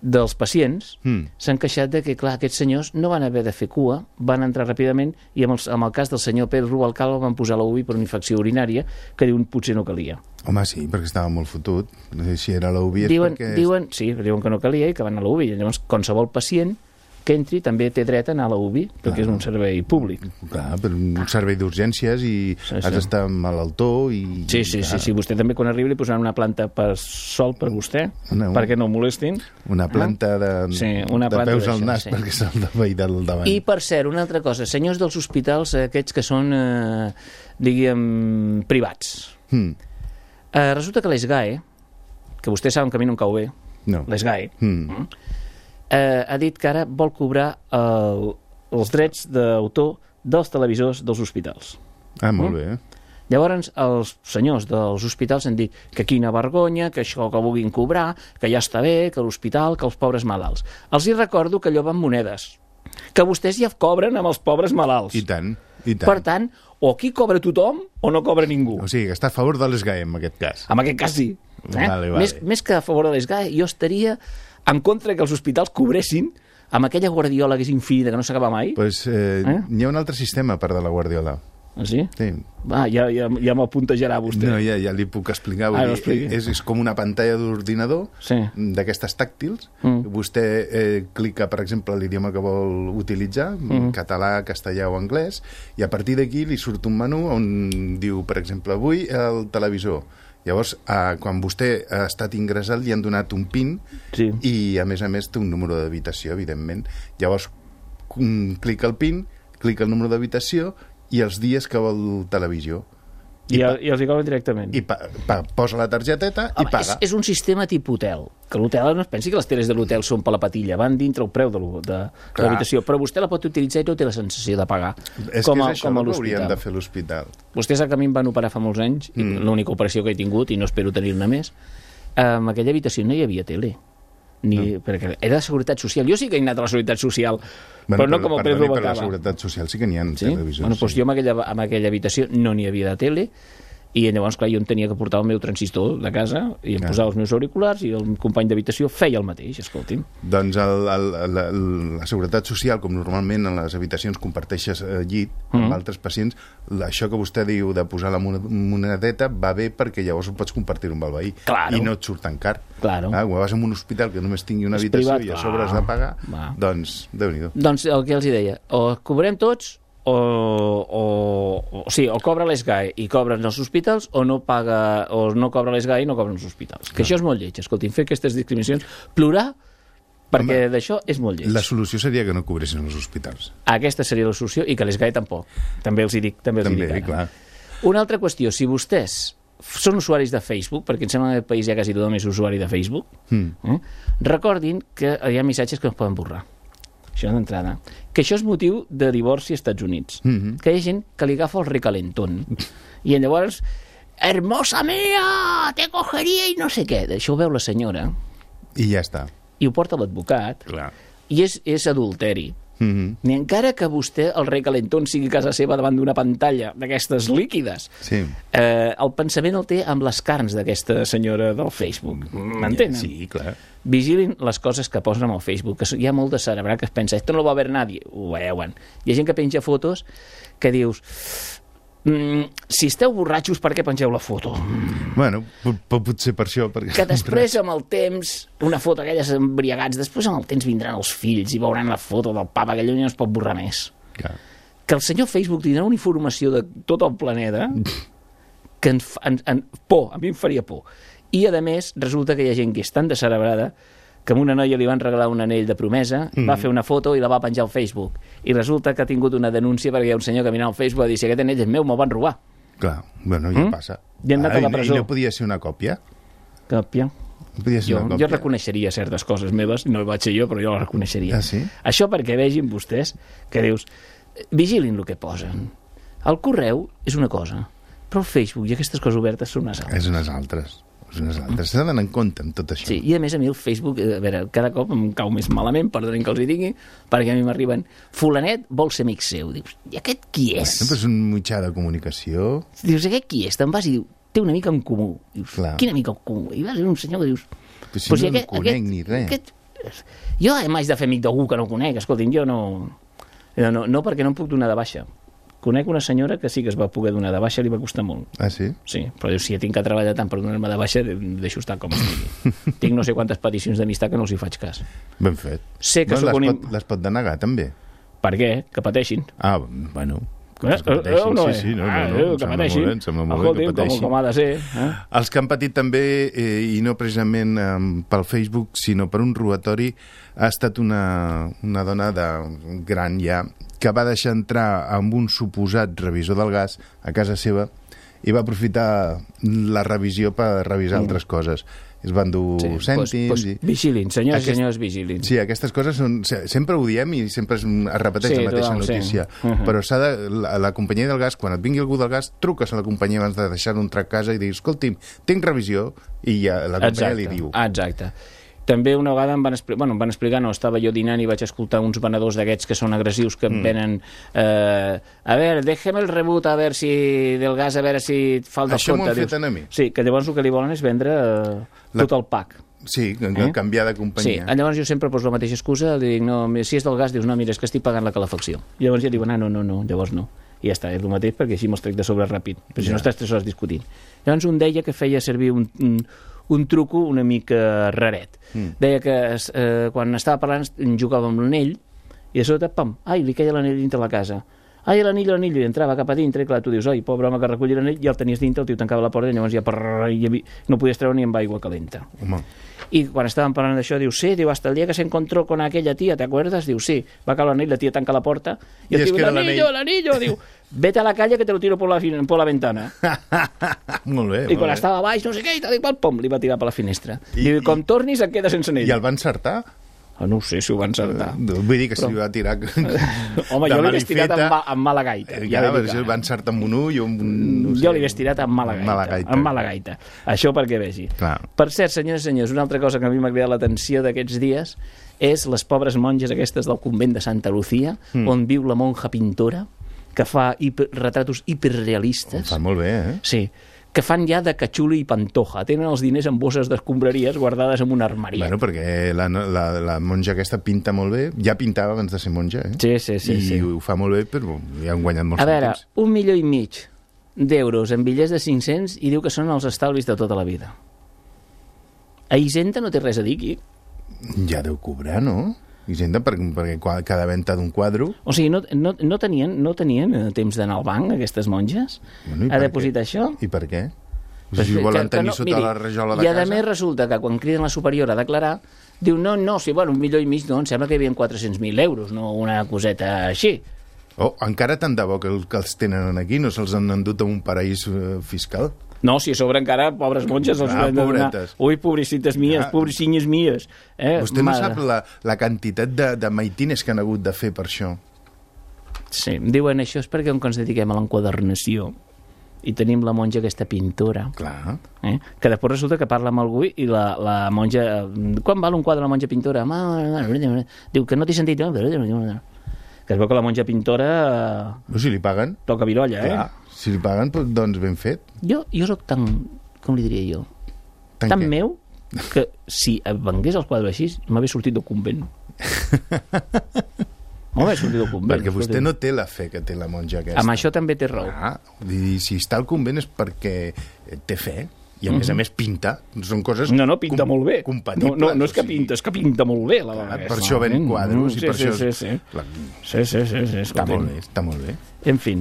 dels pacients Mm. s'han queixat de que, clar, aquests senyors no van haver de fer cua, van entrar ràpidament i amb el, amb el cas del senyor Pérez Rubalcaba van posar la UBI per una infecció urinària que diuen potser no calia. Home, sí, perquè estava molt fotut. No sé si era la UBI Diuen, perquè... diuen, sí, diuen que no calia i que van a la UBI. Llavors, qualsevol pacient que entri també té dret a anar a la UBI, perquè és un servei públic. Clar, per un servei d'urgències i Sí, has sí. d'estar amb malaltó i... Sí, sí, sí, sí, vostè també quan arribi li posaran una planta per sol per vostè, Una- perquè no el molestin. Una planta de, Sí, una de planta peus al nas sí. perquè se'l de veí del davant. I, per cert, una altra cosa, senyors dels hospitals, eh, aquests que són, eh, diguem, privats. Mm. Eh, resulta que l'ESGAE, que vostès saben que a mi no em cau bé, No. l'ESGAE, Mm. Eh, ha dit que ara vol cobrar el, els drets d'autor dels televisors dels hospitals. Ah, molt Mm. bé. Llavors, els senyors dels hospitals han dit que quina vergonya, que això que vulguin cobrar, que ja està bé, que l'hospital, que els pobres malalts. Els hi recordo que allò van monedes, que vostès ja cobren amb els pobres malalts. I tant, i tant. Per tant, o aquí cobra tothom o no cobra ningú. O sigui, que està a favor de l'ESGAE en aquest cas. En aquest cas sí. Eh? Vale, vale. Més, més que a favor de l'ESGAE, jo estaria en contra que els hospitals cobressin amb aquella guardiola que és infinita, que no s'acaba mai. Pues, eh, Eh? Hi ha un altre sistema part de la Guardiola. Ah, sí? Sí. Va, ja, ja, ja m'ho puntejarà vostè. No, ja, ja li puc explicar. Ah, no és, és com una pantalla d'ordinador Sí. d'aquestes tàctils. Mm. Vostè eh, clica, per exemple, l'idioma que vol utilitzar, Mm. català, castellà o anglès, i a partir d'aquí li surt un menú on diu, per exemple, avui el televisor. Llavors, eh, quan vostè ha estat ingressat, li han donat un PIN sí. i, a més a més, té un número d'habitació, evidentment. Llavors, clica el PIN, clica el número d'habitació i els dies que vol televisió. I, el, I els hi cobren directament. I pa, pa, posa la targeteta i Home, paga. És, és un sistema tipus hotel, que l'hotel no es pensi que les teles de l'hotel són per la patilla, van dintre el preu de l'habitació, però vostè la pot utilitzar i no té la sensació de pagar, És com, que a, és això com a el que hauríem de fer l'hospital. Vostè sap que a mi em van operar fa molts anys, mm. l'única operació que he tingut, i no espero tenir-ne més, en aquella habitació no hi havia tele. Ni, no. perquè era de Seguretat Social. Jo sí que he anat a la Seguretat Social, Bueno, però no com el Pere perdoni, per la. Seguretat Social sí que n'hi ha Sí? televisors. Bueno, doncs jo en aquella, en aquella habitació no n'hi havia de tele i llavors, clar, jo em tenia que portar el meu transistor de casa i em Ah. posava els meus auriculars i el company d'habitació feia el mateix, escolti'm. Doncs el, el, el, la Seguretat Social, com normalment en les habitacions comparteixes eh, llit amb Mhm. altres pacients, la- això que vostè diu de posar la mone- monedeta va bé perquè llavors ho pots compartir amb el veí. Claro. I no et surt tan car. Claro. Ah, quan vas a un hospital que només tingui una És habitació privat, i a sobre has de pagar, Va. doncs, déu-n'hi-do. Doncs el que els hi deia, o cobrem tots o, o, o, sí, o cobra l'ESGAE i cobren els hospitals o no paga o no cobra l'ESGAE i no cobren els hospitals. Que això és molt lleig, escolti'm, fer aquestes discriminacions, plorar perquè d'això és molt lleig. La solució seria que no cobressin els hospitals. Aquesta seria la solució i que l'Esgai tampoc. També els hi dic, també els hi També, dic ara. clar. Una altra qüestió, si vostès són usuaris de Facebook, perquè em sembla que en aquest país ja quasi tothom és usuari de Facebook, Mm. eh? recordin que hi ha missatges que no es poden borrar. Això d'entrada. Que això és motiu de divorci als Estats Units. Mm -hmm. Que hi ha gent que li agafa el recalentón. I llavors, hermosa mía, te cogeria i no sé què. Això ho veu la senyora I ja està. i ho porta l'advocat. Clar. I és, és adulteri. Mm -hmm. Ni encara que vostè, el rei calentón, sigui casa seva davant d'una pantalla d'aquestes líquides. Sí. Eh, el pensament el té amb les carns d'aquesta senyora del Facebook. M'entenen? Sí, clar. Vigilin les coses que posen al Facebook, que hi ha molt de cerebrar que es pensa, esto no lo va a ver nadie, ho veuen. Hi ha gent que penja fotos que dius, mm, si esteu borratxos, per què pengeu la foto? Bueno, pot, pot, potser per això. Perquè Que després, amb el temps, una foto aquelles embriagats, després amb el temps vindran els fills i veuran la foto del papa, que allò ja no es pot borrar més. Clar. Que el senyor Facebook tindrà una informació de tot el planeta que en, en, en, por, a mi em faria por. I, a més, resulta que hi ha gent que és tan descerebrada que a una noia li van regalar un anell de promesa, mm. va fer una foto i la va penjar al Facebook. I resulta que ha tingut una denúncia perquè hi ha un senyor que mirant al Facebook i va dir si aquest anell és meu, me'l van robar. Clar, bueno, ja Mm? passa. I han anat a la presó. I no podia ser una còpia? Còpia. Podia ser Jo, una jo còpia? reconeixeria certes coses meves, no vaig ser jo, però jo les reconeixeria. Ah, sí? Això perquè vegin vostès que dius, vigilin el que posen. El correu és una cosa, però el Facebook i aquestes coses obertes són unes altres. És unes altres. És unes altres. S'ha d'anar en compte amb tot això. Sí, i a més a mi el Facebook, a veure, cada cop em cau més malament, perdonin que els hi digui, perquè a mi m'arriben, fulanet vol ser amic seu. Dius, i aquest qui és? Bueno, però és un mitjà de comunicació. Dius, aquest qui és? Te'n vas i diu, té una mica en comú. Dius, Clar. quin amic en comú? I vas a un senyor que dius... Però si "Pues no i el conec ni res." Aquest, jo m'haig de fer amic d'algú que no conec, escolti'm, jo no... No, no, no perquè no em puc donar de baixa. Conec una senyora que sí que es va poder donar de baixa, li va costar molt. Ah, sí? Sí, però diu, si ja tinc que treballar tant per donar-me de baixa, de- deixo estar com estigui. tinc no sé quantes peticions d'amistat que no els hi faig cas. Ben fet. Sé que sóc les, un pot, les pot denegar, també. Per què? Que pateixin. Ah, bueno. Eh, Que pateixin, eh, no, sí, sí, no, no, ah, no, eh, que pateixin. molt bé, em sembla molt bé que com, com ha de ser. Eh? Els que han patit també, eh, i no precisament eh, pel Facebook, sinó per un robatori, ha estat una, una dona de gran ja, que va deixar entrar amb un suposat revisor del gas a casa seva i va aprofitar la revisió per revisar Mm. altres coses. Es van dur Sí, cèntims... pues- pues i... vigilin, senyors i Aquest- senyors, vigilin. Sí, aquestes coses són... se- Sempre ho diem i sempre es, repeteix Sí, la mateixa tothom, sí. notícia. Mhm. Però s'ha de... La, la companyia del gas, quan et vingui algú del gas, truques a la companyia abans de deixar-ho entrar a casa i dius, escolti'm, tinc revisió, i ja la companyia li diu. Exacte. També una vegada em van, explicar, bueno, em van explicar, no, estava jo dinant i vaig escoltar uns venedors d'aquests que són agressius que em Mm. venen eh, a veure, déjeme el rebut a veure si del gas, a veure si et fa el Això m'ho fet a mi. Sí, que llavors el que li volen és vendre eh, La- tot el pack. Sí, Eh? canviar de Sí, companyia. llavors jo sempre poso la mateixa excusa, li dic, no, si és del gas, dius, no, mira, és que estic pagant la calefacció. I llavors ja diuen, ah, no, no, no, llavors no. I ja està, és el mateix perquè així me'ls trec de sobre ràpid, però si Ja. no estàs tres hores discutint. Llavors un deia que feia servir un, un, un truco una mica raret. Mm. Deia que eh, quan estava parlant jugava amb l'anell i de sota, pam, ai, li queia l'anell dintre la casa. Ai, l'anell, l'anell, i entrava cap a dintre, i clar, tu dius, oi, pobre home que recolli l'anell, i el tenies dintre, el tio tancava la porta, i llavors ja prrr, i havia- no podies treure ni amb aigua calenta. Home. Y cuando estaban parlant d'això, diu, sí, diu, hasta el día que se encontró con aquella tía, ¿te acuerdas? Diu, sí, va caure l'anell, la tía tanca la porta, y I el era l'anillo, l'anillo, diu, vete a la calle que te lo tiro por la, por la ventana. molt bé, I quan bé. estava baix, no sé què, i tal, i qual, pom, li va tirar per la finestra. I, diu, com tornis et quedes sense anell. I el va encertar? Ah, no ho sé si ho va encertar. Vull dir que Però- si va tirar... Home, jo l'he tirat amb, ma- amb mala gaita. Eh, Ja Ja, l'he dit si va encertar amb un ull o amb un... No sé, jo li hagués tirat amb mala gaita, Mala gaita. amb mala gaita. Això perquè vegi. Clar. Per cert, senyores i senyors, una altra cosa que a mi m'ha cridat l'atenció d'aquests dies és les pobres monges aquestes del convent de Santa Lucía, Mm. on viu la monja pintora, que fa hiper, retratos hiperrealistes. Fa molt bé, eh? Sí, que fan ja de cachuli i pantoja. Tenen els diners en bosses d'escombraries guardades en un armari. Bueno, perquè la, la, la monja aquesta pinta molt bé. Ja pintava abans de ser monja, eh? Sí, sí, sí, I sí. ho fa molt bé, però ja han guanyat molts A veure, cèntims. un milió i mig d'euros en bitllets de 500 i diu que són els estalvis de tota la vida. A Hisenda no té res a dir aquí. Ja deu cobrar, no? Hisenda, perquè, perquè cada venda d'un quadre... O sigui, no, no, no tenien, no tenien eh, temps d'anar al banc, aquestes monges, Bueno, i a per depositar això? I per què? Si Però volen que- que tenir no, sota miri, la rajola de I a casa... més resulta que quan criden la superior a declarar, diu, no, no, sí, bueno, un milió i mig, no, em sembla que hi havia 400.000 euros, no una coseta així. Oh, encara tant de bo que, que els tenen aquí, no se'ls han endut a un paraís eh, fiscal. No, si a sobre encara, pobres monges, els Ah, de donar... pobretes. Ui, pobrecites mies, Ah. pobrecinyes mies. Eh? Vostè no mare. sap la, la quantitat de, de maitines que han hagut de fer per això. Sí, diuen això és perquè ens dediquem a l'enquadernació i tenim la monja aquesta pintora Clar. eh? que després resulta que parla amb algú i la, la monja quan val un quadre la monja pintora? Diu que no t'he sentit no? que es veu que la monja pintora No, si li paguen. toca virolla eh? Clar, si li paguen, doncs, ben fet. jo, jo sóc tan, com li diria jo Tan tan què? meu que si vengués els quadres així m'havia sortit del convent m'havia sortit del convent Perquè vostè no té la fe que té la monja aquesta. amb això també té raó Ah, dir, si està al convent és perquè eh, té fe i a més a Mhm. més pinta. Són coses No, no, pinta molt bé. No, compatibles. no, no és que pinta, és que pinta molt bé la dona aquesta. per això ven Mm, quadros i sí, per sí, això... Sí, és- sí, La- sí, sí, sí, sí, Està escolti'm. molt bé, està molt bé. En fi.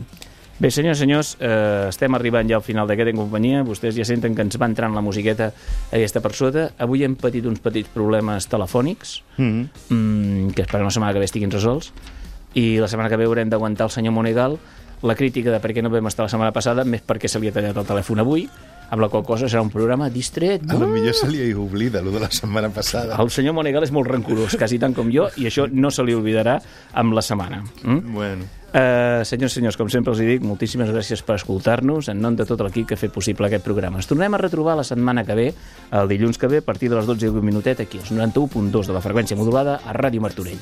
Bé, senyors i senyors, eh, estem arribant ja al final d'aquest en companyia. Vostès ja senten que ens va entrant la musiqueta aquesta per sota. Avui hem patit uns petits problemes telefònics, Mm. mm, que esperem la setmana que ve estiguin resolts, i la setmana que ve haurem d'aguantar el senyor Monegal la crítica de per què no vam estar la setmana passada, més perquè se li ha tallat el telèfon avui, amb la qual cosa serà un programa distret. A lo millor se li oblida, lo de la setmana passada. El senyor Monegal és molt rancorós, quasi tant com jo, i això no se li oblidarà amb la setmana. Mm? Bueno. Uh, senyors, senyors, com sempre els dic, moltíssimes gràcies per escoltar-nos en nom de tot l'equip que ha fet possible aquest programa. Ens tornem a retrobar la setmana que ve, el dilluns que ve, a partir de les 12 i un minutet, aquí, als 91.2 de la freqüència modulada, a Ràdio Martorell.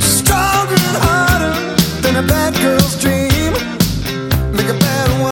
Stronger and harder than a bad girl's dream.